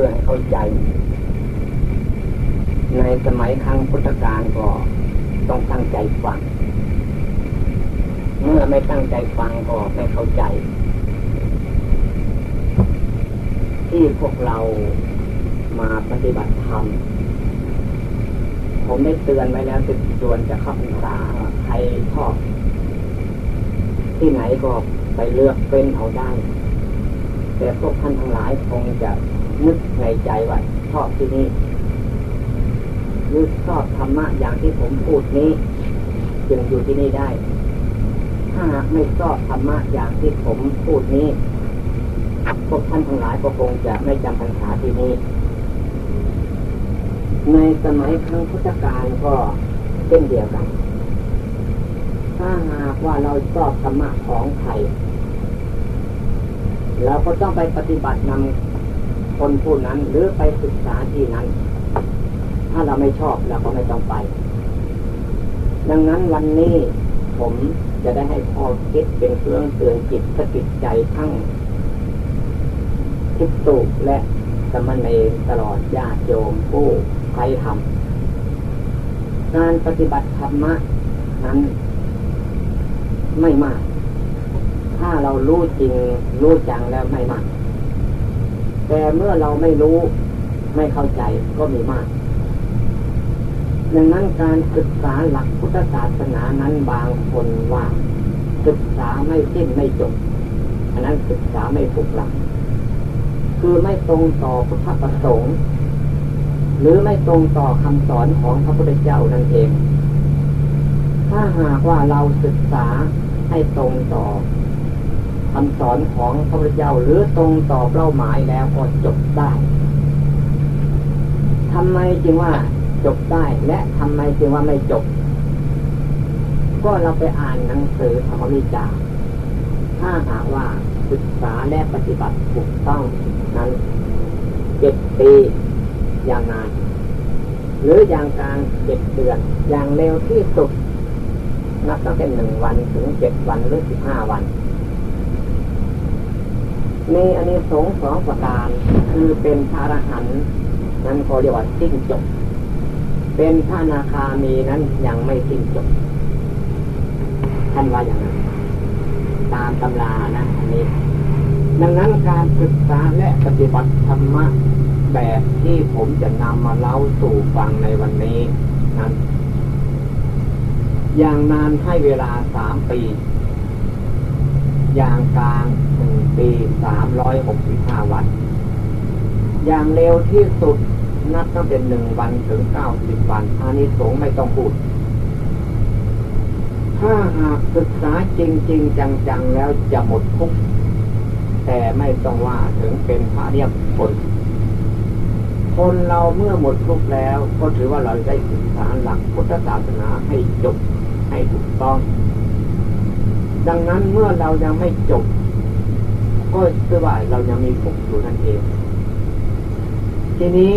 พื่อให้เข้าใจ ในสมัยครั้งพุทธกาลก็ต้องตั้งใจฟัง เมื่อไม่ตั้งใจฟังก็ไม่เข้าใจ ที่พวกเรามาปฏิบัติธรรมผมได้เตือนไว้แล้วติดส่วนจะเข้าพรรษาใครชอบ ที่ไหนก็ไปเลือกเป็นเอาได้ แต่พวกท่านทั้งหลายคงจะ นึกในใจว่าชอบที่นี่หรือชอบธรรมะอย่างที่ผมพูดนี้ จึงอยู่ที่นี่ได้ ถ้าไม่ชอบธรรมะอย่างที่ผมพูดนี้พวกท่านทั้งหลายก็คงจะไม่จำพรรษาที่นี้ ในสมัยครั้งพุทธกาลก็เช่นเดียวกัน ถ้าหากว่าเราชอบธรรมะของใครเราก็ต้องไปปฏิบัตินำ คนผู้นั้นหรือไปศึกษาที่นั้น ถ้าเราไม่ชอบเราก็ไม่ต้องไป ดังนั้นวันนี้ผมจะได้ให้ข้อคิดเป็นเครื่องเตือนจิตสกิใจทั้งทิฏฐุและสมณเณรตลอดญาติโยมผู้ใครทำการปฏิบัติธรรมะนั้นไม่มาก ถ้าเรารู้จริงรู้จังแล้วไม่มาก แต่เมื่อเราไม่รู้ไม่เข้าใจก็มีมากดังนั้นการศึกษาหลักพุทธศาสนานั้นบางคนว่า ศึกษาไม่สิ้นไม่จบ อันนั้นศึกษาไม่ถูกหลัก คือไม่ตรงต่อพุทธประสงค์ หรือไม่ตรงต่อคำสอนของพระพุทธเจ้านั่นเอง ถ้าหากว่าเราศึกษาให้ตรงต่อ คำสอนของพระพุทธเจ้าหรือตรงต่อเป้าหมายแล้วก็จบได้ทำไมจึงว่าจบได้และทำไมจึงว่าไม่จบ ก็เราไปอ่านหนังสือธรรมวิจารถ้าหากว่าศึกษาและปฏิบัติถูกต้องนั้นเจ็ดปีอย่างนานหรืออย่างกลางเจ็ดเดือนอย่างเร็วที่สุดนับตั้งแต่หนึ่งวันถึงเจ็ดวันหรือสิบห้าวัน มีอันนี้สงสองประการ คือเป็นพระอรหันต์นั้นก็เรียกว่าสิ้นจบ เป็นพระนาคามีนั้นยังไม่สิ้นจบ ท่านว่าอย่างนั้น ตามตำรานะอันนี้ ดังนั้นการศึกษาและปฏิบัติธรรมะแบบที่ผมจะนำมาเล่าสู่ฟังในวันนี้นั้น อย่างนานให้เวลาสามปี อย่างกลางหนึ่งปีสามร้อยหกสิบห้าวัน อย่างเร็วที่สุดนับตั้งแต่หนึ่งวันถึงเก้าสิบวันอานิสงส์ไม่ต้องพูด ถ้าหากศึกษาจริงจริงจัง ๆ แล้วจะหมดทุกแต่ไม่ต้องว่าถึงเป็นพระเรียบคนคนเราเมื่อหมดทุกแล้วก็ถือว่าเราได้ศึกษาหลักพุทธศาสนาให้จบให้ถูกต้อง ดังนั้นเมื่อเรายังไม่จบ ก็คือว่าเรายังมีทุกข์อยู่นั่นเอง ทีนี้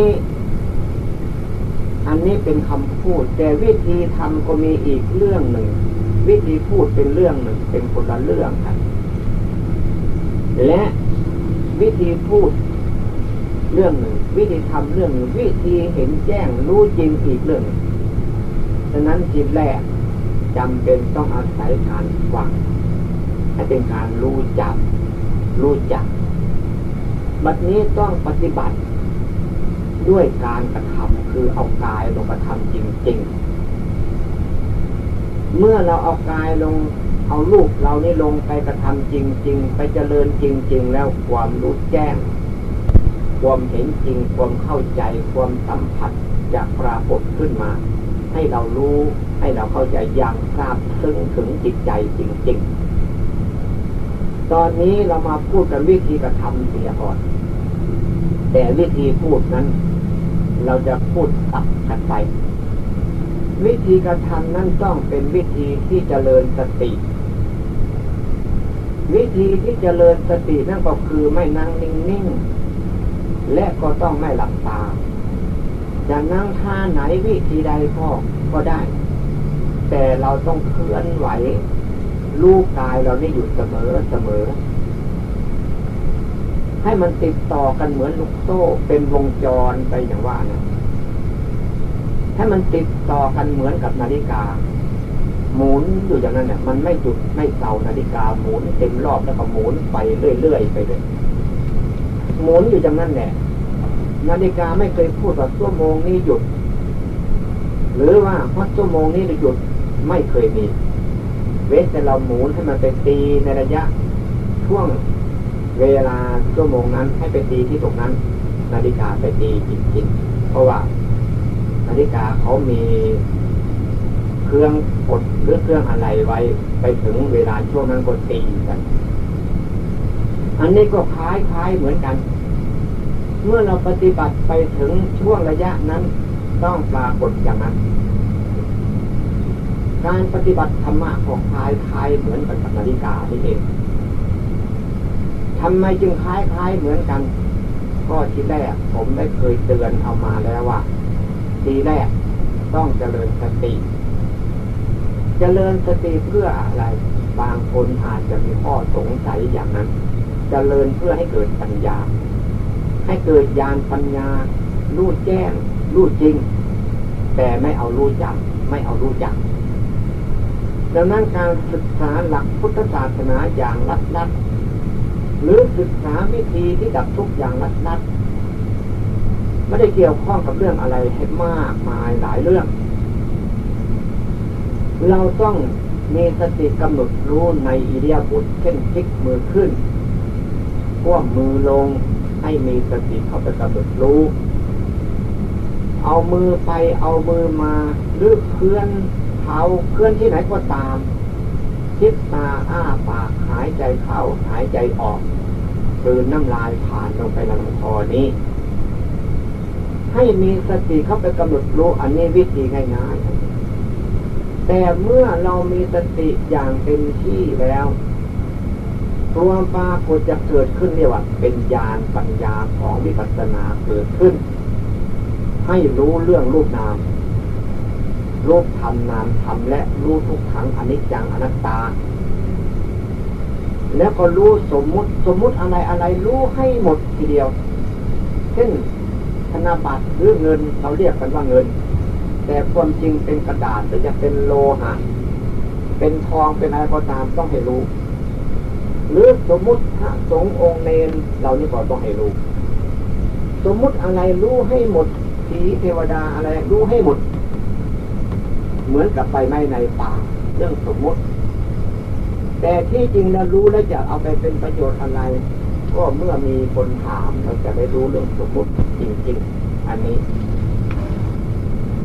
อันนี้เป็นคำพูด แต่วิธีทำก็มีอีกเรื่องหนึ่ง วิธีพูดเป็นเรื่องหนึ่ง เป็นคนละเรื่องกันและวิธีพูดเรื่องหนึ่ง วิธีทำเรื่องหนึ่ง วิธีเห็นแจ้งรู้จริงอีกเรื่องดังนั้นจิตแรก จำเป็นต้องอาศัยการฟังให้เป็นการรู้จัก รู้จัก บัดนี้ต้องปฏิบัติ ด้วยการกระทำคือเอากายลงกระทำจริง ๆ เมื่อเราเอากายลงเอาลูกเรานี่ลงไปกระทำจริง ๆ ไปเจริญจริง ๆ แล้วความรู้แจ้ง ความเห็นจริง ความเข้าใจ ความสัมผัสจะปรากฏขึ้นมา ให้เรารู้ ให้เราเข้าใจอย่างทราบซึ้งถึงจิตใจจริงๆ ตอนนี้เรามาพูดกันวิธีกระทำเสียก่อน แต่วิธีพูดนั้น เราจะพูดตับกันไป วิธีกระทำนั้นต้องเป็นวิธีที่จเจริญสติ วิธีที่จเจริญสตินั่นก็คือไม่นั่งนิ่งๆ และก็ต้องไม่หลับตาจะนั่งท่าไหนวิธีใดก็ก็ได้ แต่เราต้องเคลื่อนไหวลูกกายเรานี่อยู่เสมอเสมอ ให้มันติดต่อกันเหมือนลูกโซ่เป็นวงจรไปอย่างว่านะให้มันติดต่อกันเหมือนกับนาฬิกา หมุนอยู่อย่างนั้นเนี่ยมันไม่จุดไม่เสานาฬิกาหมุนเต็มรอบแล้วก็หมุนไปเรื่อยๆไปเลยหมุนอยู่อย่างนั้นแหละนาฬิกาไม่เคยพูดว่าชั่วโมงนี้หยุด หรือว่าพักชั่วโมงนี้จะหยุด ไม่เคยมี เว้นแต่เราหมุนให้มันไปตีในระยะช่วงเวลาชั่วโมงนั้น ให้ไปตีที่ตรงนั้น นาฬิกาไปตีจริงๆเพราะว่า นาฬิกาเขามีเครื่องกดหรือเครื่องอะไรไว้ไปถึงเวลาช่วงนั้นก็ตีกัน อันนี้ก็คล้ายๆเหมือนกัน เมื่อเราปฏิบัติไปถึงช่วงระยะนั้น ต้องปรากฏอย่างนั้น การปฏิบัติธรรมะของคล้ายคล้ายเหมือนกับนาฬิกานี่เองทำไมจึงคล้ายคล้ายเหมือนกัน ก็ทีแรกผมได้เคยเตือนเอามาแล้วว่าทีแรกต้องเจริญสติ เจริญสติเพื่ออะไร บางคนอาจจะมีข้อสงสัยอย่างนั้น เจริญเพื่อให้เกิดปัญญา ให้เกิดญาณปัญญา รู้แจ้ง รู้จริง แต่ไม่เอารู้จัก ไม่เอารู้จัก ดังนั้นการศึกษาหลักพุทธศาสนาอย่างลัดลัดหรือศึกษาวิธีที่ดับทุกอย่างลัดลัดไม่ได้เกี่ยวข้องกับเรื่องอะไรให้มากมายหลายเรื่อง เราต้องมีสติกำหนดรู้ในอิเดียบุตรเช่นพลิกมือขึ้นก้มมือลงให้มีสติเข้าไปกำหนดรู้ เอามือไปเอามือมาหรือเคลื่อน เท้าเคลื่อนที่ไหนก็ตาม คิดตาอ้าปากหายใจเข้าหายใจออกเดินน้ำลายผ่านลงไปลำคอนี้ ให้มีสติเข้าไปกำหนดรู้อันนี้วิธีง่ายๆแต่เมื่อเรามีสติอย่างเต็มที่แล้วตัวปาโกจะเกิดขึ้นเรียกว่าเป็นญาณปัญญาของวิปัสสนาเกิดขึ้น ให้รู้เรื่องรูปนาม รูปธรรมนามธรรมและรู้ทุกขังอนิจจังอนัตตา แล้วก็รู้สมมุติสมมุติอะไรอะไรรู้ให้หมดทีเดียว เช่นธนบัตรหรือเงินเราเรียกกันว่าเงิน แต่ความจริงเป็นกระดาษหรือจะเป็นโลหะเป็นทองเป็นอะไรก็ตามต้องให้รู้ หรือสมมุติพระสงฆ์องค์เนนเรานี่ก็ต้องให้รู้ สมมุติอะไรรู้ให้หมดผีเทวดาอะไรรู้ให้หมด เหมือนกับไปไม้ในป่าเรื่องสมมติ แต่ที่จริงเรารู้แล้วจะเอาไปเป็นประโยชน์อะไร ก็เมื่อมีคนถามเราจะได้รู้เรื่องสมมติจริง ๆ อันนี้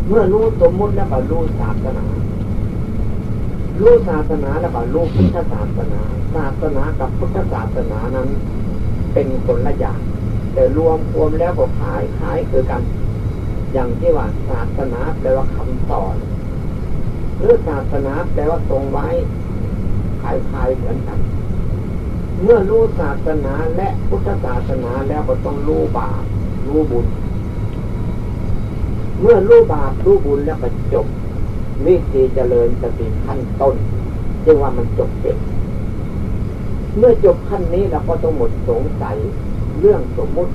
เมื่อรู้สมมติแล้วก็รู้ศาสนารู้ศาสนาแล้วก็รู้พุทธศาสนาศาสนากับพุทธศาสนานั้น เป็นคนละอย่างแต่รวมรวมแล้วก็คล้ายคล้ายคือกัน อย่างที่ว่าศาสนาแปลว่าคำสอน หรือศาสนาแปลว่าทรงไว้คล้ายๆเหมือนกัน เมื่อรู้ศาสนาและพุทธศาสนาแล้วก็ต้องรู้บาปรู้บุญ เมื่อรู้บาปรู้บุญแล้วก็จบวิธีเจริญสติขั้นต้นจึงว่ามันจบเป็นเมื่อจบขั้นนี้เราก็ต้องหมดสงสัยเรื่องสมมุติ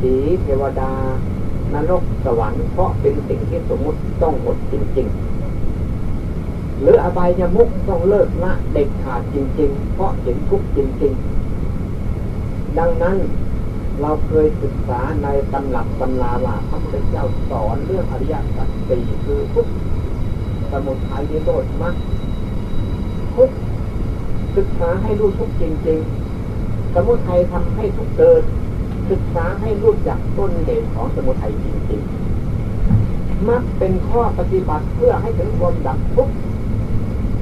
สีเทวดานรกสวรรค์เพราะเป็นสิ่งที่สมมุติต้องหมดจริงๆ หรืออบายมุกต้องเลิกละเด็กขาดจริง ๆ เพราะเห็นทุกข์จริง ๆ ดังนั้นเราเคยศึกษาในตำหลักตำราว่าพระพุทธเจ้าสอนเรื่องอริยสัจสี่คือทุกสมุทัยนิโรธมรรคทุกศึกษาให้รู้ทุกจริง ๆ สมุทัยทำให้ทุกเกิด ศึกษาให้รู้จักต้นเหตุของสมุทัยจริงๆมรรคเป็นข้อปฏิบัติเพื่อให้ถึงความดับทุกข์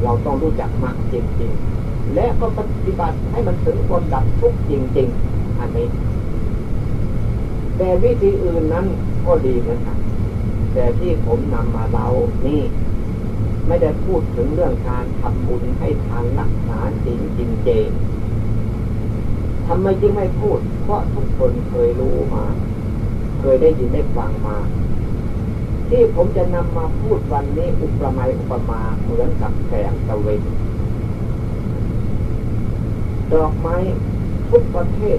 เราต้องรู้จักมรรคจริงๆ และก็ปฏิบัติให้มันถึงความดับทุกข์จริง ๆ อันนี้ แต่วิธีอื่นนั้นก็ดีเหมือนกันแต่ที่ผมนำมาเล่านี่ ไม่ได้พูดถึงเรื่องการทำบุญให้ทานรักษาศีลกินเจทำไมจึงไม่พูด เพราะทุกคนเคยรู้มา เคยได้ยินได้ฟังมา ที่ผมจะนำมาพูดวันนี้อุปมาอุปมาเหมือนกับแสงตะเวนดอกไม้ทุกประเภท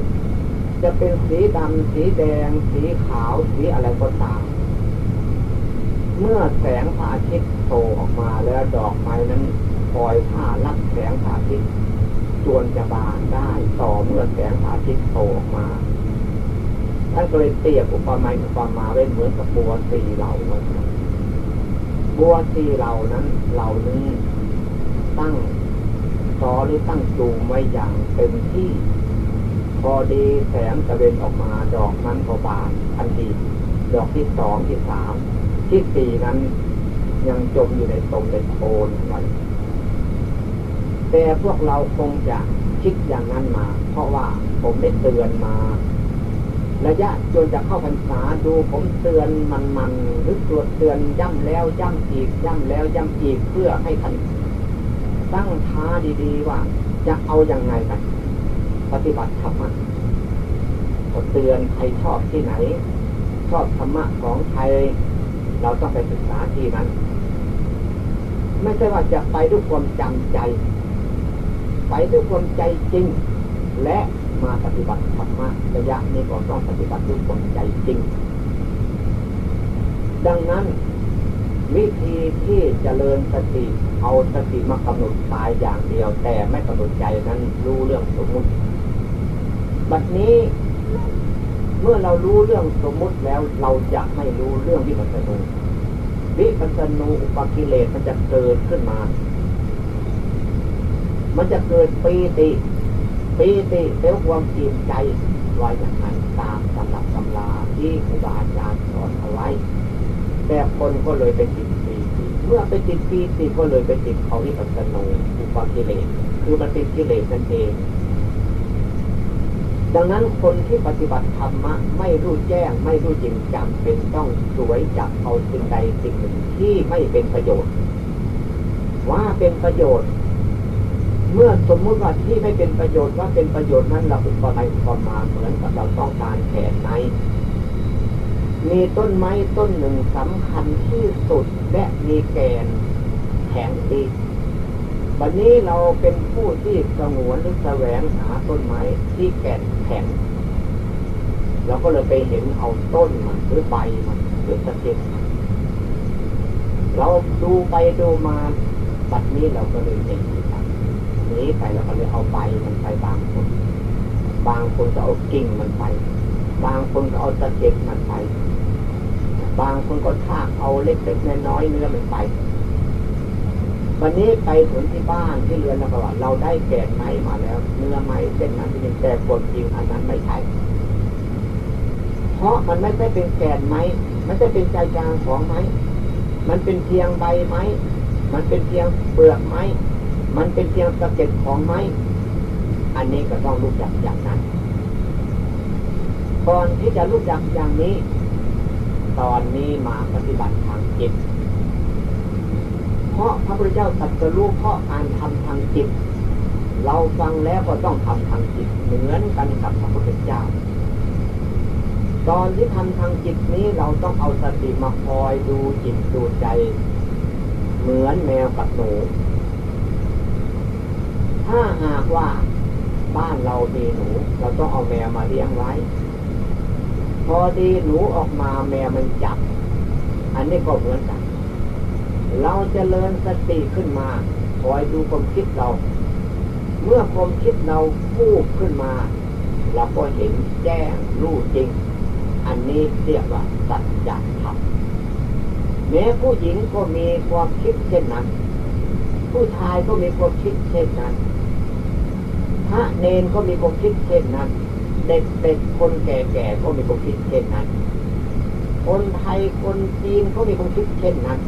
จะเป็นสีดำสีแดง สีขาวสีอะไรก็ตาม เมื่อแสงพระอาทิตย์โตออกมาแล้วดอกไม้นั้นคอยผ้ารับแสงพระอาทิตย์จวนจะบานได้ต่อเมื่อแสงพระอาทิตย์โตออกมา ท่านก็เลยเตียบอุปมาอุปมาไว้เหมือนกับบัวสีเหล่านั้นบัวสีเหล่านั้นเหล่านี้ตั้งซอหรือตั้งจูงไว้อย่างเต็มที่ พอดีแสงตะเวนออกมาดอกนั้นก็บานทันทีดอกที่สองที่สามที่สี่นั้นยังจมอยู่ในตมในโคนไว้แต่พวกเราคงจะคิดอย่างนั้นมา เพราะว่าผมได้เตือนมา ระยะจนจะเข้าพรรษาดูผมเตือนมันมันหรือตรวจเตือนย่ำแล้วย่ำอีกย่ำแล้วย่ำอีกเพื่อให้ท่านตั้งท้าดีๆว่า จะเอาอย่างไงกันปฏิบัติธรรมะเตือนใครชอบที่ไหน ชอบธรรมะของใครเราต้องไปศึกษาที่นั้น ไม่ใช่ว่าจะไปด้วยความจำใจ ไปด้วยความใจจริง และ มาปฏิบัติธรรมะระยะนี้ก็ต้องปฏิบัติด้วยความใจจริง ดังนั้น วิธีที่จเจริญสติเอาสติมากำหนดกายอย่างเดียว แต่ไม่กำหนดใจนั้นรู้เรื่องสมมุติบัดนี้เมื่อเรารู้เรื่องสมมุติแล้วเราจะไม่รู้เรื่องวิปัสสนูวิปัสสนูอุปกิเลสมันจะเกิดขึ้นมา มันจะเกิดปีติ ปีติเป็นความจิตใจไว้อย่างนั้นตามสำหรับตำราที่ครูบาอาจารย์สอนเอาไว้ แต่คนก็เลยไปติดปีติเมื่อไปติดปีติก็เลยไปติดเขาวิปัสสนูอุปกิเลสคือมันเป็นกิเลสนั่นเองดังนั้นคนที่ปฏิบัติธรรมะไม่รู้แจ้งไม่รู้จริงจำเป็นต้องสวยจับเอาสิ่งใดสิ่งหนึ่งที่ไม่เป็นประโยชน์ ว่าเป็นประโยชน์ เมื่อสมมุติว่าที่ไม่เป็นประโยชน์ว่าเป็นประโยชน์นั้นเราอุปมาอุปมาเหมือนกับเราต้องการแขนในมีต้นไม้ต้นหนึ่งสำคัญที่สุดและมีแกนแข็งดีวันนี้เราเป็นผู้ที่สงวนหรือแสวงหาต้นไม้ที่แก่นแข็งเราก็เลยไปเห็นเอาต้นมันหรือใบมันหรือตะเกียบเราดูไปดูมาบัดนี้เราก็เลยเห็น นี้ไปเราก็เลยเอาใบมันไปบางคน บางคนก็เอากิ่งมันไป บางคนก็เอาตะเกียบมันไป บางคนก็ทากเอาเล็กๆน้อยๆเนื้อมันไป วันนี้ไปถึงที่บ้านที่เรือนเราก็ว่าเราได้แกนไม้มาแล้ว เนื้อไม้เส้นนั้นเป็นแต่คนจริงอันนั้นไม่ใช่เพราะมันไม่ใช่เป็นแกนไม้ไม่ใช่เป็นใจกลางของไม้ มันเป็นเพียงใบไม้ มันเป็นเพียงเปลือกไม้ มันเป็นเพียงสะเก็ดของไม้ อันนี้ก็ต้องรู้จักอย่างนั้น ก่อนที่จะรู้จักอย่างนี้ ตอนนี้มาปฏิบัติทางจิต เพราะพระพุทธเจ้าตรัสรู้เพราะการทำทางจิต เราฟังแล้วก็ต้องทำทางจิต เหมือนกันกับพระพุทธเจ้า ตอนที่ทำทางจิตนี้เราต้องเอาสติมาคอยดูจิตดูใจ เหมือนแมวกับหนู ถ้าหากว่าบ้านเรามีหนู เราต้องเอาแมวมาเลี้ยงไว้ พอดีหนูออกมาแมวมันจับ อันนี้ก็เหมือนกัน เราจเจริญสติขึ้นมาคอยดูความคิดเรา เมื่อความคิดเราพูดขึ้นมา เราก็เห็นแจ้งรู้จริง อันนี้เรียกว่าสัจธรรมแม้ผู้หญิงก็มีความคิดเช่นนั้น ผู้ชายก็มีความคิดเช่นนั้น พระเนนก็มีความคิดเช่นนั้น เด็กๆคนแก่ๆก็มีความคิดเช่นนั้น คนไทยคนจีนก็มีความคิดเช่นนั้น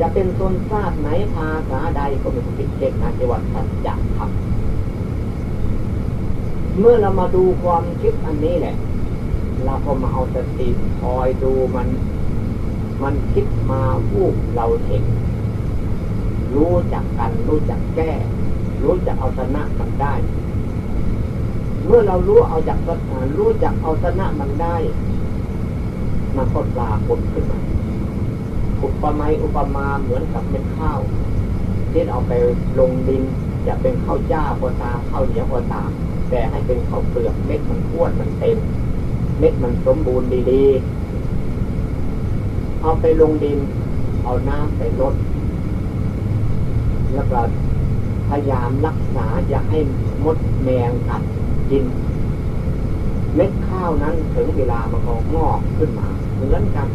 จะเป็นตนทราบไหนภาษาใดก็มีความคิดเช่นนั้นจังหวัดสัจจะธรรมเมื่อเรามาดูความคิดอันนี้แหละเราก็มาเอาสติคอยดูมัน มันคิดมาวูบเราเห็นรู้จักกันรู้จักแก้ รู้จักเอาชนะมันได้ เมื่อเรารู้เอาจากรู้จักเอาชนะมันได้มันก็ปลาผลขึ้นมาอุปมาอุปมาเหมือนกับเป็นข้าวที่เอาไปลงดินจะเป็นข้าวเจ้าก็ตามข้าวเหนียวก็ตามแต่ให้เป็นข้าวเปลือกเม็ดมันอ้วนมันเต็ม เม็ดมันสมบูรณ์ดีๆเอาไปลงดิน เอาน้ำไปลดแล้วก็ พยายามรักษาอย่าให้มดแมงกัดกิน เม็ดข้าวนั้นถึงเวลามันก็งอกขึ้นมา เหมือนกัน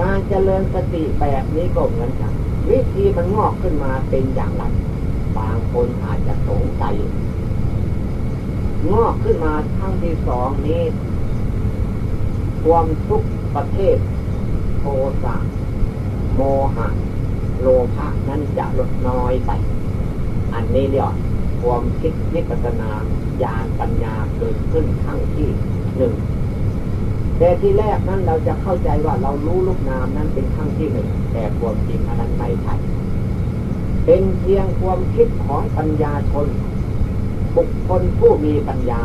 การเจริญสติแบบนี้ก็เหมือนกัน วิธีมันงอกขึ้นมาเป็นอย่างไรบางคนอาจจะสงสัยงอกขึ้นมาทั้งที่สองนี้ ความทุกประเภทโทสะโมหะ โลภะนั้นจะลดน้อยไป อันนี้เรียกความคิดวิปัสนาญาณปัญญาเกิดขึ้นทั้งที่หนึ่งแต่ที่แรกนั้นเราจะเข้าใจว่าเรารู้ลูกนามนั้นเป็นขั้งที่หนึ่งแต่ความจริงอันนั้นไม่ใช่เป็นเพียงความคิดของปัญญาชน บุคคลผู้มีปัญญา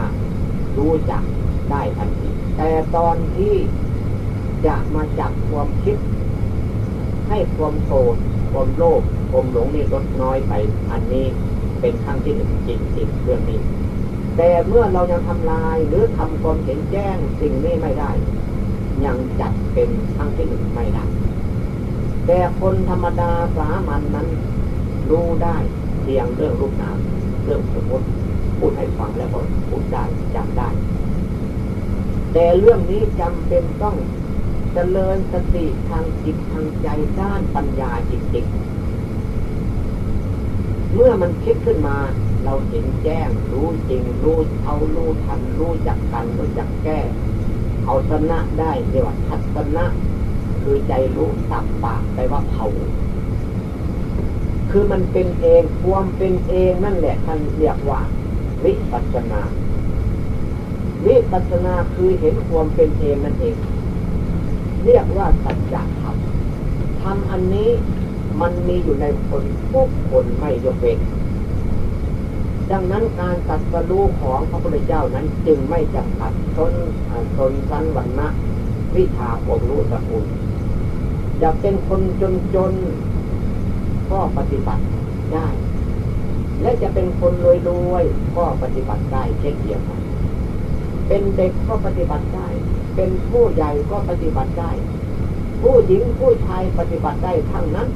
รู้จักได้ทันทีแต่ตอนที่จะมาจับความคิด ให้ความโกรธ ความโลภความหลงนี่ลดน้อยไป อันนี้เป็นขั้งที่หนึ่งจริงๆเรื่องนี้ แต่เมื่อเรายังทำลายหรือทำความเห็นแจ้งสิ่งนี้ไม่ได้ ยังจัดเป็นขั้งที่หนึ่งไม่ได้แต่คนธรรมดาสามัญนนั้น รู้ได้เพียงเรื่องรูปนามเรื่องสมมติพูดให้ฟังแล้วก็พูดได้จำได้ แต่เรื่องนี้จำเป็นต้อง เจริญสติทางจิตทางใจด้านปัญญาจริงๆเมื่อมันคิดขึ้นมา เราเห็นแจ้ง รู้จริง รู้เอารู้ทัน รู้จักกัน รู้จักแก้ เอาชนะได้เรียกว่าทัศนะ คือใจรู้ตับปากไปว่าเผาคือมันเป็นเองความเป็นเองนั่นแหละท่านเรียกว่าวิปัสนา วิปัสนาคือเห็นความเป็นเองนั่นเอง เรียกว่าสัจธรรมธรรมอันนี้มันมีอยู่ในคนทุกคนไม่ยกเว้นดังนั้นการตัดสรู้ของพระพุทธเจ้านั้นจึงไม่จำกัดชนชนชั้นวรรณะวิชาความรู้สกุลจะเป็นคนจนจนก็ปฏิบัติได้ และจะเป็นคนรวยรวยก็ปฏิบัติได้เช่นเดียวกันเป็นเด็กก็ปฏิบัติได้ เป็นผู้ใหญ่ก็ปฏิบัติได้ ผู้หญิงผู้ชายปฏิบัติได้ทั้งนั้น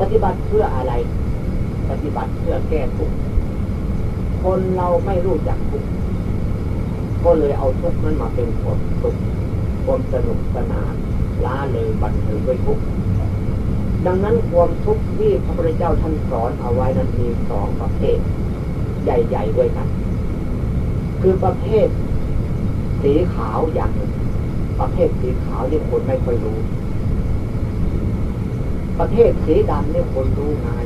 ปฏิบัติเพื่ออะไร ปฏิบัติเพื่อแก้ทุกข์คนเราไม่รู้จักทุกข์ก็เลยเอาทุกข์นั้นมาเป็นความสุขความสนุกสนานล้าเลยบันเทิงด้วยทุกข์ดังนั้นความทุกข์ที่พระพุทธเจ้าท่านสอนเอาไว้นั้นมีสองประเภท ใหญ่ ๆ ด้วยกัน คือประเภท สีขาวอย่างหนึ่งประเภทสีขาวนี่คนไม่ค่อยรู้ ประเภทสีดำนี่คนรู้ง่าย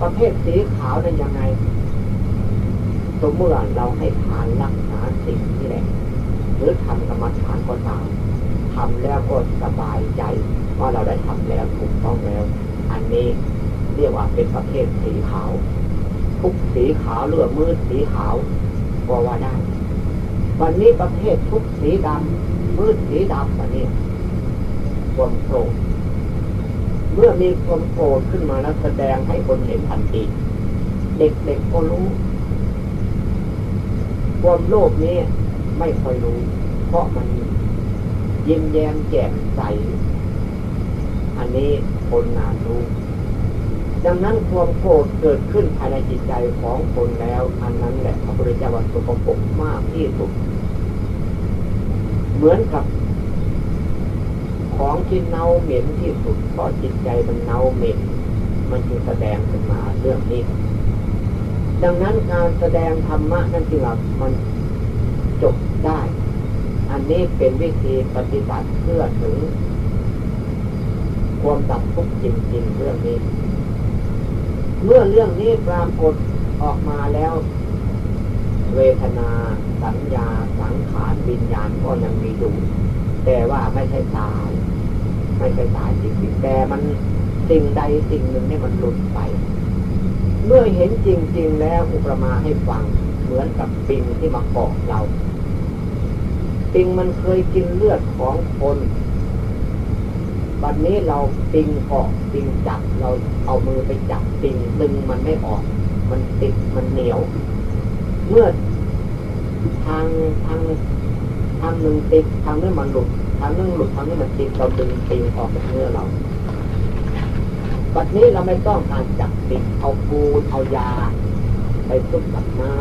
ประเภทสีขาวนั้นยังไงสมมติเราให้ทานรักษาสิ่งที่แหละ หรือทำกรรมฐานก็ตามทำแล้วก็สบายใจ ว่าเราได้ทำแล้วถูกต้องแล้ว อันนี้เรียกว่าเป็นประเภทสีขาว ทุกสีขาวเลือมืดสีขาวก็ว่าได้ วันนี้ประเภททุกสีดำมืดสีดำวันนี้ความโกรธเมื่อมีความโกรธขึ้นมาแล้วแสดงให้คนเห็นทันทีเด็กๆก็รู้ ความโลภนี้ไม่ค่อยรู้ เพราะมันยิ้มแย้มแจ่มใส อันนี้คนนานรู้ ดังนั้นความโกรธเกิดขึ้นภายในจิตใจของคนแล้ว อันนั้นแหละพระพุทธเจ้าว่าสกปกมากที่สุด เหมือนกับ ของที่เน่าเหม็นที่สุดเพราะจิตใจมันเน่าเหม็น มันจึงแสดงขึ้นมาเรื่องนี้ ดังนั้นการแสดงธรรมะนั่นจึงมันจบได้ อันนี้เป็นวิธีปฏิบัติเพื่อถึง ความดับทุกข์จริงๆเรื่องนี้ เมื่อเรื่องนี้ปรากฏออกมาแล้ว เวทนา สัญญา สังขารวิญญาณก็ยังมีอยู่ แต่ว่าไม่ใช่ตาย ไม่ใช่ตายจริงๆแต่มันสิ่งใดสิ่งหนึ่งนี่มันหลุดไป เมื่อเห็นจริง ๆ แล้วอุปมาให้ฟังเหมือนกับปิงที่มาเกาะเราปิงมันเคยกินเลือดของคนวันนี้เราปิงเกาะปิงจับเราเอามือไปจับปิงดึงมันไม่ออก มันติดมันเหนียว เมื่อทางทางทางหนึ่งติดทางนึงมันหลุดทางนึงหลุดทางนี้มันติดเราดึงติงออกจากเนื้อเราบัดนี้เราไม่ต้องการจับติดเอาปูนเอายา ไปซุกกับน้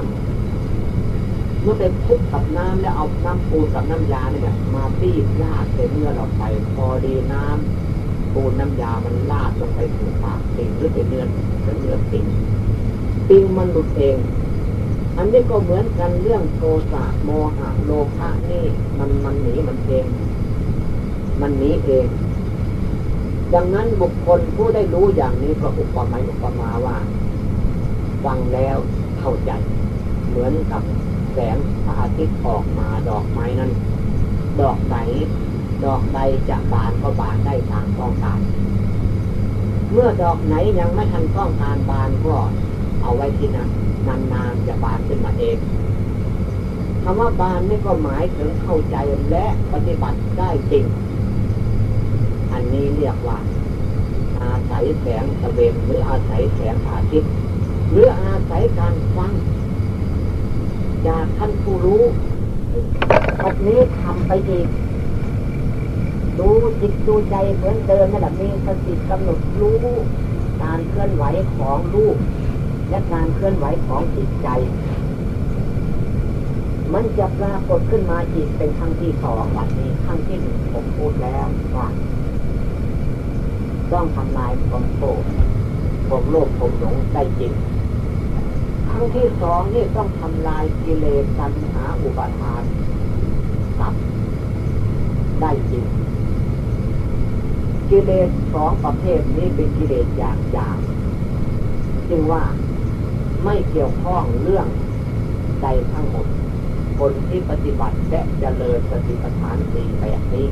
ำเมื่อไปคุกกับน้ำแล้วเอาน้ำปูนกับน้ำยาเนี่ยมาบีบลาดใส่เนื้อเราไปพอดีน้ำปูนน้ำยามันลาดลงไปถึงปากติ่งหรือเป็นเนื้อเป็นเนื้อติ่งติ่งมันหลุดเอง อันนี้ก็เหมือนกันเรื่องโทสะโมหะโลภะนี่มันมันหนีมันเองมันหนีเองดังนั้นบุคคลผู้ได้รู้อย่างนี้ก็อุปมาอุปมาว่าฟังแล้วเข้าใจ เหมือนกับแสงพระอาทิตย์ออกมาดอกไม้นั้น ดอกไหน ดอกใดจะบานก็บานได้ตามต้องการ เมื่อดอกไหนยังไม่ทันต้องการบานก็ เอาไว้ที่นั่นนานๆจะบานขึ้นมาเองคำว่าบานนี่ก็หมายถึงเข้าใจและปฏิบัติได้จริง อันนี้เรียกว่า อาศัยแสงตะเวนหรืออาศัยแสงอาทิตย์หรืออาศัยการฟังจากท่านผู้รู้ตรงนี้ทำไปอีกดูจิตดูใจเหมือนเดิมนั่นแหละมีสติกำหนดรู้ การเคลื่อนไหวของรูป และการเคลื่อนไหวของจิตใจ มันจะปรากฏขึ้นมาอีกเป็นครั้งที่สองวันนี้ครั้งที่หนึ่งผมพูดแล้วว่าต้องทำลายความโกรธความโลภความหลงได้จริงครั้งที่สองนี่ต้องทำลายกิเลสตัณหาอุปาทานตับได้จริงกิเลสสองประเภทนี้เป็นกิเลสอย่างหยาบจึงว่า ไม่เกี่ยวข้องเรื่องใดทั้งหมด คนที่ปฏิบัติและเจริญสติปัฏฐานสี่แบบนี้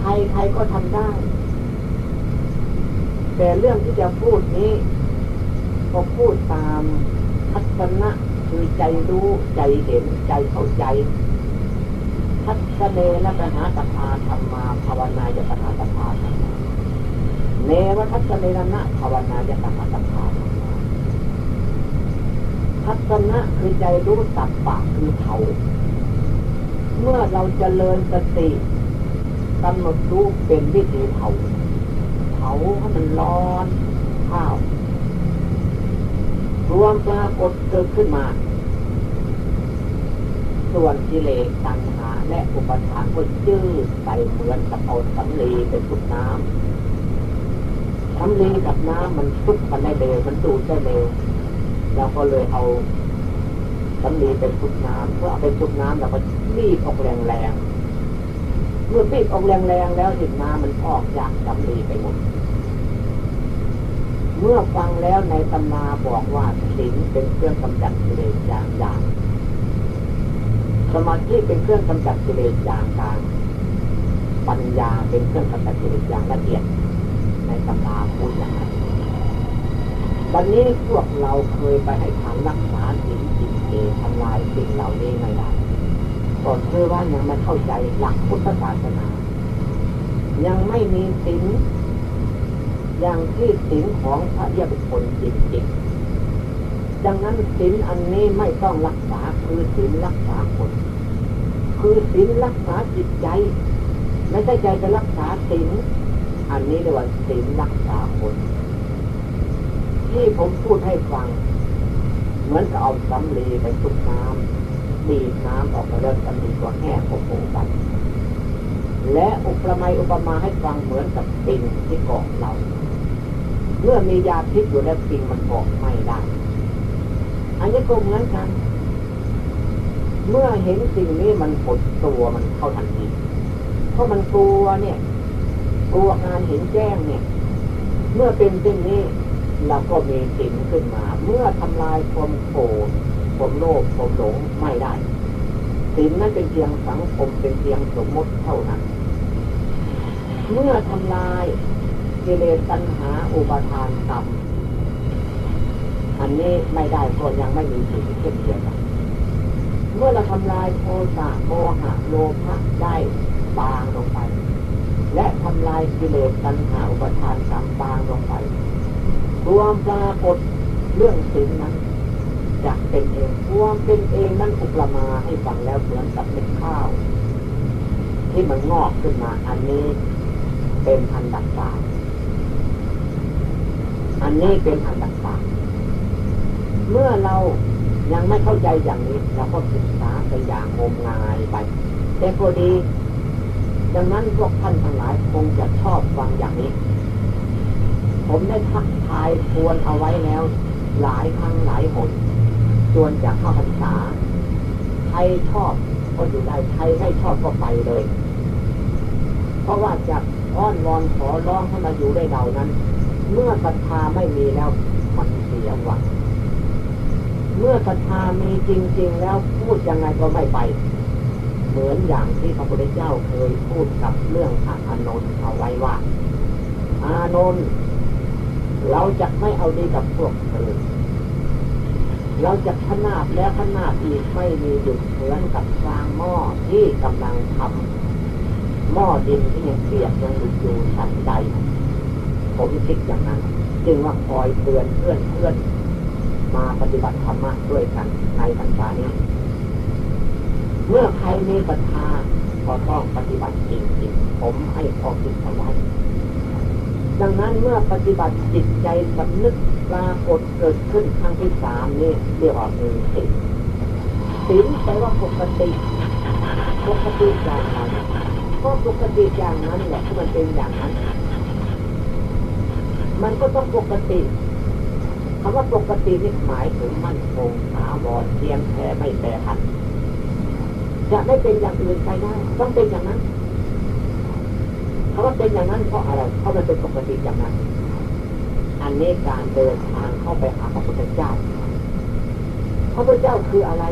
ใครๆก็ทำได้ แต่เรื่องที่จะพูดนี้ก็พูดตามทัศนะคือใจรู้ใจเห็นใจเข้าใจทัศเนและปัญหาตถาธรรมาภาวนาจะปัญหาตถาธรรมาเนวทัศเนนะภาวนาจะปัญหาตถาธรรมา ทัศนะคือใจรู้สัพปะคือเถาเมื่อเราจเจริญสติกำหนดรู้เป็นวิธีเผาเผาให้มันร้อนข้าว รวมปรากฏเกิดขึ้นมา ส่วนกิเลสตัณหาและอุปทานก็จืดไปเหมือนกับเอาสำลีเป็นสุดน้ำสำลีกับน้ำมันซุกกันได้เร็วมันดูดได้เร็ว เราก็เลยเอาสำลีเป็นสุดน้ำเมื่อเอาเป็นสุดน้ำเราก็รีบออกแรงๆเมื่อรีบออกแรงๆแล้วสิน้ำมันออกจากสำลีไปหมดเมื่อฟังแล้วในตำนาบอกว่าศีลเป็นเครื่องกำจัดกิเลสอย่างยากสมาธิเป็นเครื่องกำจัดกิเลสอย่างกลางปัญญาเป็นเครื่องกำจัดกิเลสอย่างละเอียด ในตำราพูดอย่างนั้น วันนี้พวกเราเคยไปให้ทานรักษาสิ่งสิ่งเอทำลายสิ่งเหล่านี้ไม่ได้ก่อนคือว่ายังไม่เข้าใจหลักพุทธศาสนา ยังไม่มีสิ่งอย่างที่สิ่งของพระยาบุคคลจริงๆดังนั้นศีลอันนี้ไม่ต้องรักษาคือศีลรักษาคน คือศีลรักษาจิตใจ ไม่ใช่ใจจะรักษาศีลอันนี้เรียกว่าศีลรักษาคน ที่ผมพูดให้ฟัง เหมือนกับเอาสำลีไปชุบน้ำดีน้ำออกมาแล้วสำลีก็แห้งโผล่ไปและอุปมาอุปมาให้ฟังเหมือนกับปิงที่เกาะเรา เมื่อมียาพิษอยู่แล้วปิงมันเกาะไม่ได้ อันนี้ก็เหมือนกัน เมื่อเห็นสิ่งนี้มันปดตัวมันเข้าทันที เพราะมันกลัวเนี่ยกลัวงานเห็นแจ้งเนี่ย เมื่อเป็นเช่นนี้ เราก็มีสิ่งขึ้นมา เมื่อทำลายความโกรธความโลภความหลงไม่ได้สิ่งนั้นเป็นเพียงสังคมเป็นเพียงสมมติเท่านั้น เมื่อทำลายกิเลสตัณหาอุปาทานกรรมอันนี้ไม่ได้ก็ยังไม่มีสิ่งเช่นเดียวกันเมื่อเราทำลายโทสะโมหะโลภะได้บางลงไป และทำลายกิเลสตัณหาอุปทานกรรมบางลงไป รวมปรากฏเรื่องศีลนั้นจะเป็นเองความเป็นเองนั้นอุปมาให้ฟังแล้วเหมือนกับเม็ดข้าว ที่มันงอกขึ้นมา อันนี้เป็นอันดับสามอันนี้เป็นอันดับสามเมื่อเรายังไม่เข้าใจอย่างนี้เราก็ศึกษาไปอย่างงมงายไป แต่พอดี ดังนั้นพวกท่านทั้งหลายคงจะชอบฟังอย่างนี้ ผมได้ทักทายทวนเอาไว้แล้ว หลายครั้งหลายหนจวนจากเข้าพรรษาใครชอบก็อยู่ได้ใครไม่ชอบก็ไปเลย เพราะว่าจากอ้อนวอนขอร้องให้มาอยู่ได้เรานั้น เมื่อศรัทธาไม่มีแล้วมันเสียหวังเมื่อศรัทธามีจริง ๆ แล้วพูดยังไงก็ไม่ไป เหมือนอย่างที่พระพุทธเจ้าเคยพูดกับเรื่องพระอานนท์เอาไว้ว่า อานนท์ เราจะไม่เอาดีกับพวกเธอเราจะขนาดแล้วขนาดอีกไม่มีหยุดเหมือนกับสร้างหม้อที่กำลังทำหม้อดินที่ยังเปียกยังอยู่ชั้นใด ผมคิดอย่างนั้น จึงว่าคอยเตือนเพื่อนเพื่อนมาปฏิบัติธรรมะด้วยกันในพรรษานี้ เมื่อใครมีปัญหาก็ต้องปฏิบัติจริงๆผมให้พอคิดเอาไว้ ดังนั้นเมื่อปฏิบัติจิตใจสำนึกปรากฏเกิดขึ้นครั้งที่สามนี่เรียกว่ามีสิศีลแปลว่าปกติปกติอย่างนั้นก็ปกติอย่างนั้นแหละที่มันเป็นอย่างนั้น มันก็ต้องปกติคำว่าปกตินี่หมายถึงมั่นคงถาวรเทียมแท้ไม่แปรผันจะไม่เป็นอย่างอื่นไปได้ ต้องเป็นอย่างนั้น คำว่าเป็นอย่างนั้นเพราะอะไรเพราะมันเป็นปกติอย่างนั้น อันนี้การเดินทางเข้าไปหาพระพุทธเจ้า พระพุทธเจ้าคืออะไร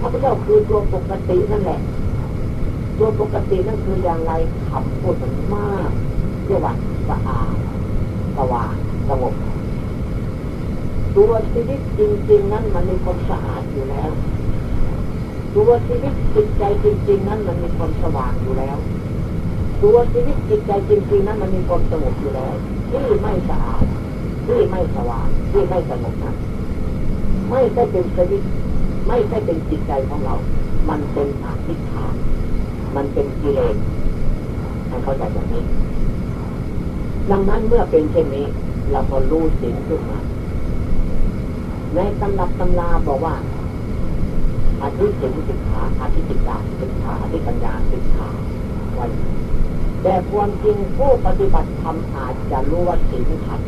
พระพุทธเจ้าคือตัวปกตินั่นแหละ ตัวปกตินั่นคืออย่างไรคำพูดมันมากเรียกว่าสะอาดสว่างสงบตัวชีวิตจริง ๆ นั้นมันมีความสะอาดอยู่แล้ว ตัวชีวิตจิตใจจริง ๆ นั้นมันมีความสว่างอยู่แล้ว ตัวชีวิตจิตใจจริงๆนั้นมันมีความสงบอยู่แล้วที่ไม่สะอาดที่ไม่สว่างที่ไม่สงบนั้นไม่ได้เป็นชีวิตไม่ได้เป็นจิตใจของเรา มันเป็นอาธิษฐานมันเป็นกิเลสให้เข้าใจแบบนี้ ดังนั้นเมื่อเป็นเช่นนี้ เราก็รู้สิ่งขึ้นมา ในตำรับตำราบอกว่าอาทิสิงศึกษาอาทิจิตาศึกษาอาทิปัญญาศึกษา วันแต่ความจริงผู้ปฏิบัติธรรมอาจจะรู้ว่าสิ่งขัน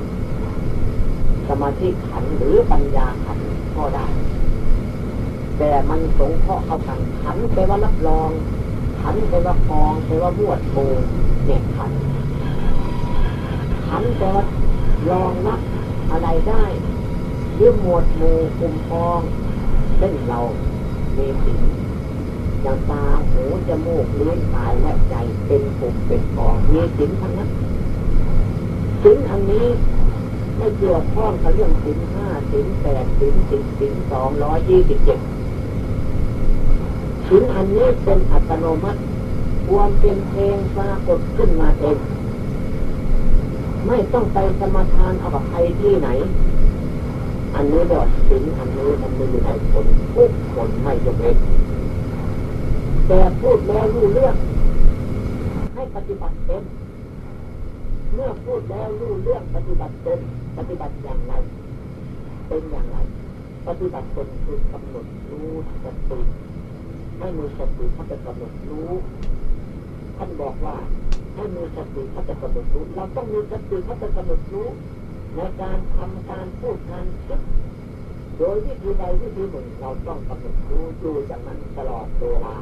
สมาธิขันหรือปัญญาขันก็ได้ แต่มันสงเคราะห์เข้ากันขันแปลว่ารับรอง ขันแปลว่าคองแปลว่าบวดโบเนี่ยขันขันแปลว่ารองรับอะไรได้หรือหมวดหมู่คุมครองเช่นเรามีสิ่ง อย่างตาหูจมูกลิ้นกายและใจเป็นกลุ่มเป็นกองมีสิ่งทั้งนั้นสิ่งอันนี้ไม่เกี่ยวข้องกับเรื่องสิ่งห้าสิ่งแปดสิ่งสิบสิ่งสองร้อยยี่สิบเจ็ดสิ่งอันนี้เป็นอัตโนมัติความเป็นเพลงปรากฏขึ้นมาเองไม่ต้องไปสมาทานเอากับใครที่ไหน อันนี้ดอดสินอันนี้มันมีอยู่ในคนทุกคนไม่ยกเว้น แต่พูดแล้วรู้เรื่อง ให้ปฏิบัติเป็นเมื่อพูดแล้วรู้เรื่องปฏิบัติเป็นปฏิบัติอย่างไร เป็นอย่างไร ปฏิบัติเป็นคือกำหนดรู้สติให้มีสติเขาจะกำหนดรู้ท่านบอกว่าให้มีสติเขาจะกำหนดรู้เราต้องมีสติเขาจะกำหนดรู้ในการทำการพูดการคิดโดยวิธีใดวิธีหนึ่งเราต้องกำหนดรู้อยู่อย่างนั้นตลอดเวลา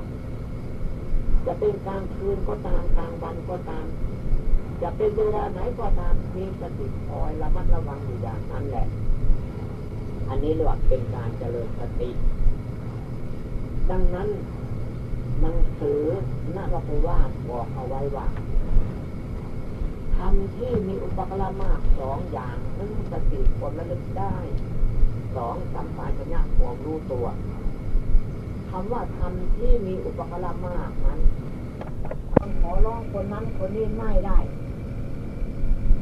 จะเป็นกลางคืนก็ตามกลางวันก็ตาม จะเป็นเวลาไหนก็ตามมีสติคอยระมัดระวังอยู่อย่างนั้นแหละ อันนี้เรียกว่าเป็นการเจริญสติ ดังนั้นหนังสือนักวาบอกเอาไว้ว่าทำที่มีอุปกรณ์มากสองอย่างหนึ่งสติคนระลึกได้สองสัมปชัญญะความรู้ตัวคำว่าทำที่มีอุปกรณ์มากนั้น องขอร้องคนนั้นคนนี้ไม่ได้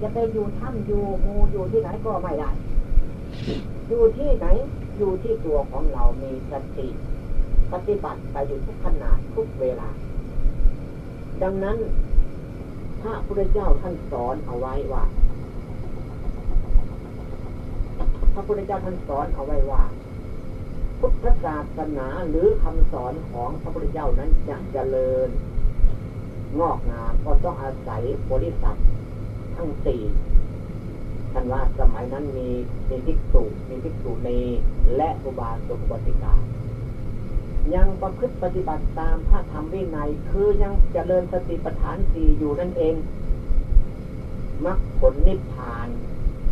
จะไปอยู่ถ้ำอยู่งูอยู่ที่ไหนก็ไม่ได้ อยู่ที่ไหนอยู่ที่ตัวของเรามีสติปฏิบัติไปอยู่ทุกขนาดทุกเวลา ดังนั้นพระพุทธเจ้าท่านสอนเอาไว้ว่า พระพุทธเจ้าท่านสอนเอาไว้ว่า พุทธศาสนาหรือคำสอนของพระพุทธเจ้านั้นจะเจริญ งอกงามก็ต้องอาศัยบริษัททั้งสี่ท่านว่าสมัยนั้นมีมีภิกษุมีภิกษุณีและอุบาสกบติกา ยังประพฤติปฏิบัติตามพระธรรมวินัยคือยังเจริญสติปัฏฐานสี่อยู่นั่นเองมรรคผลนิพพาน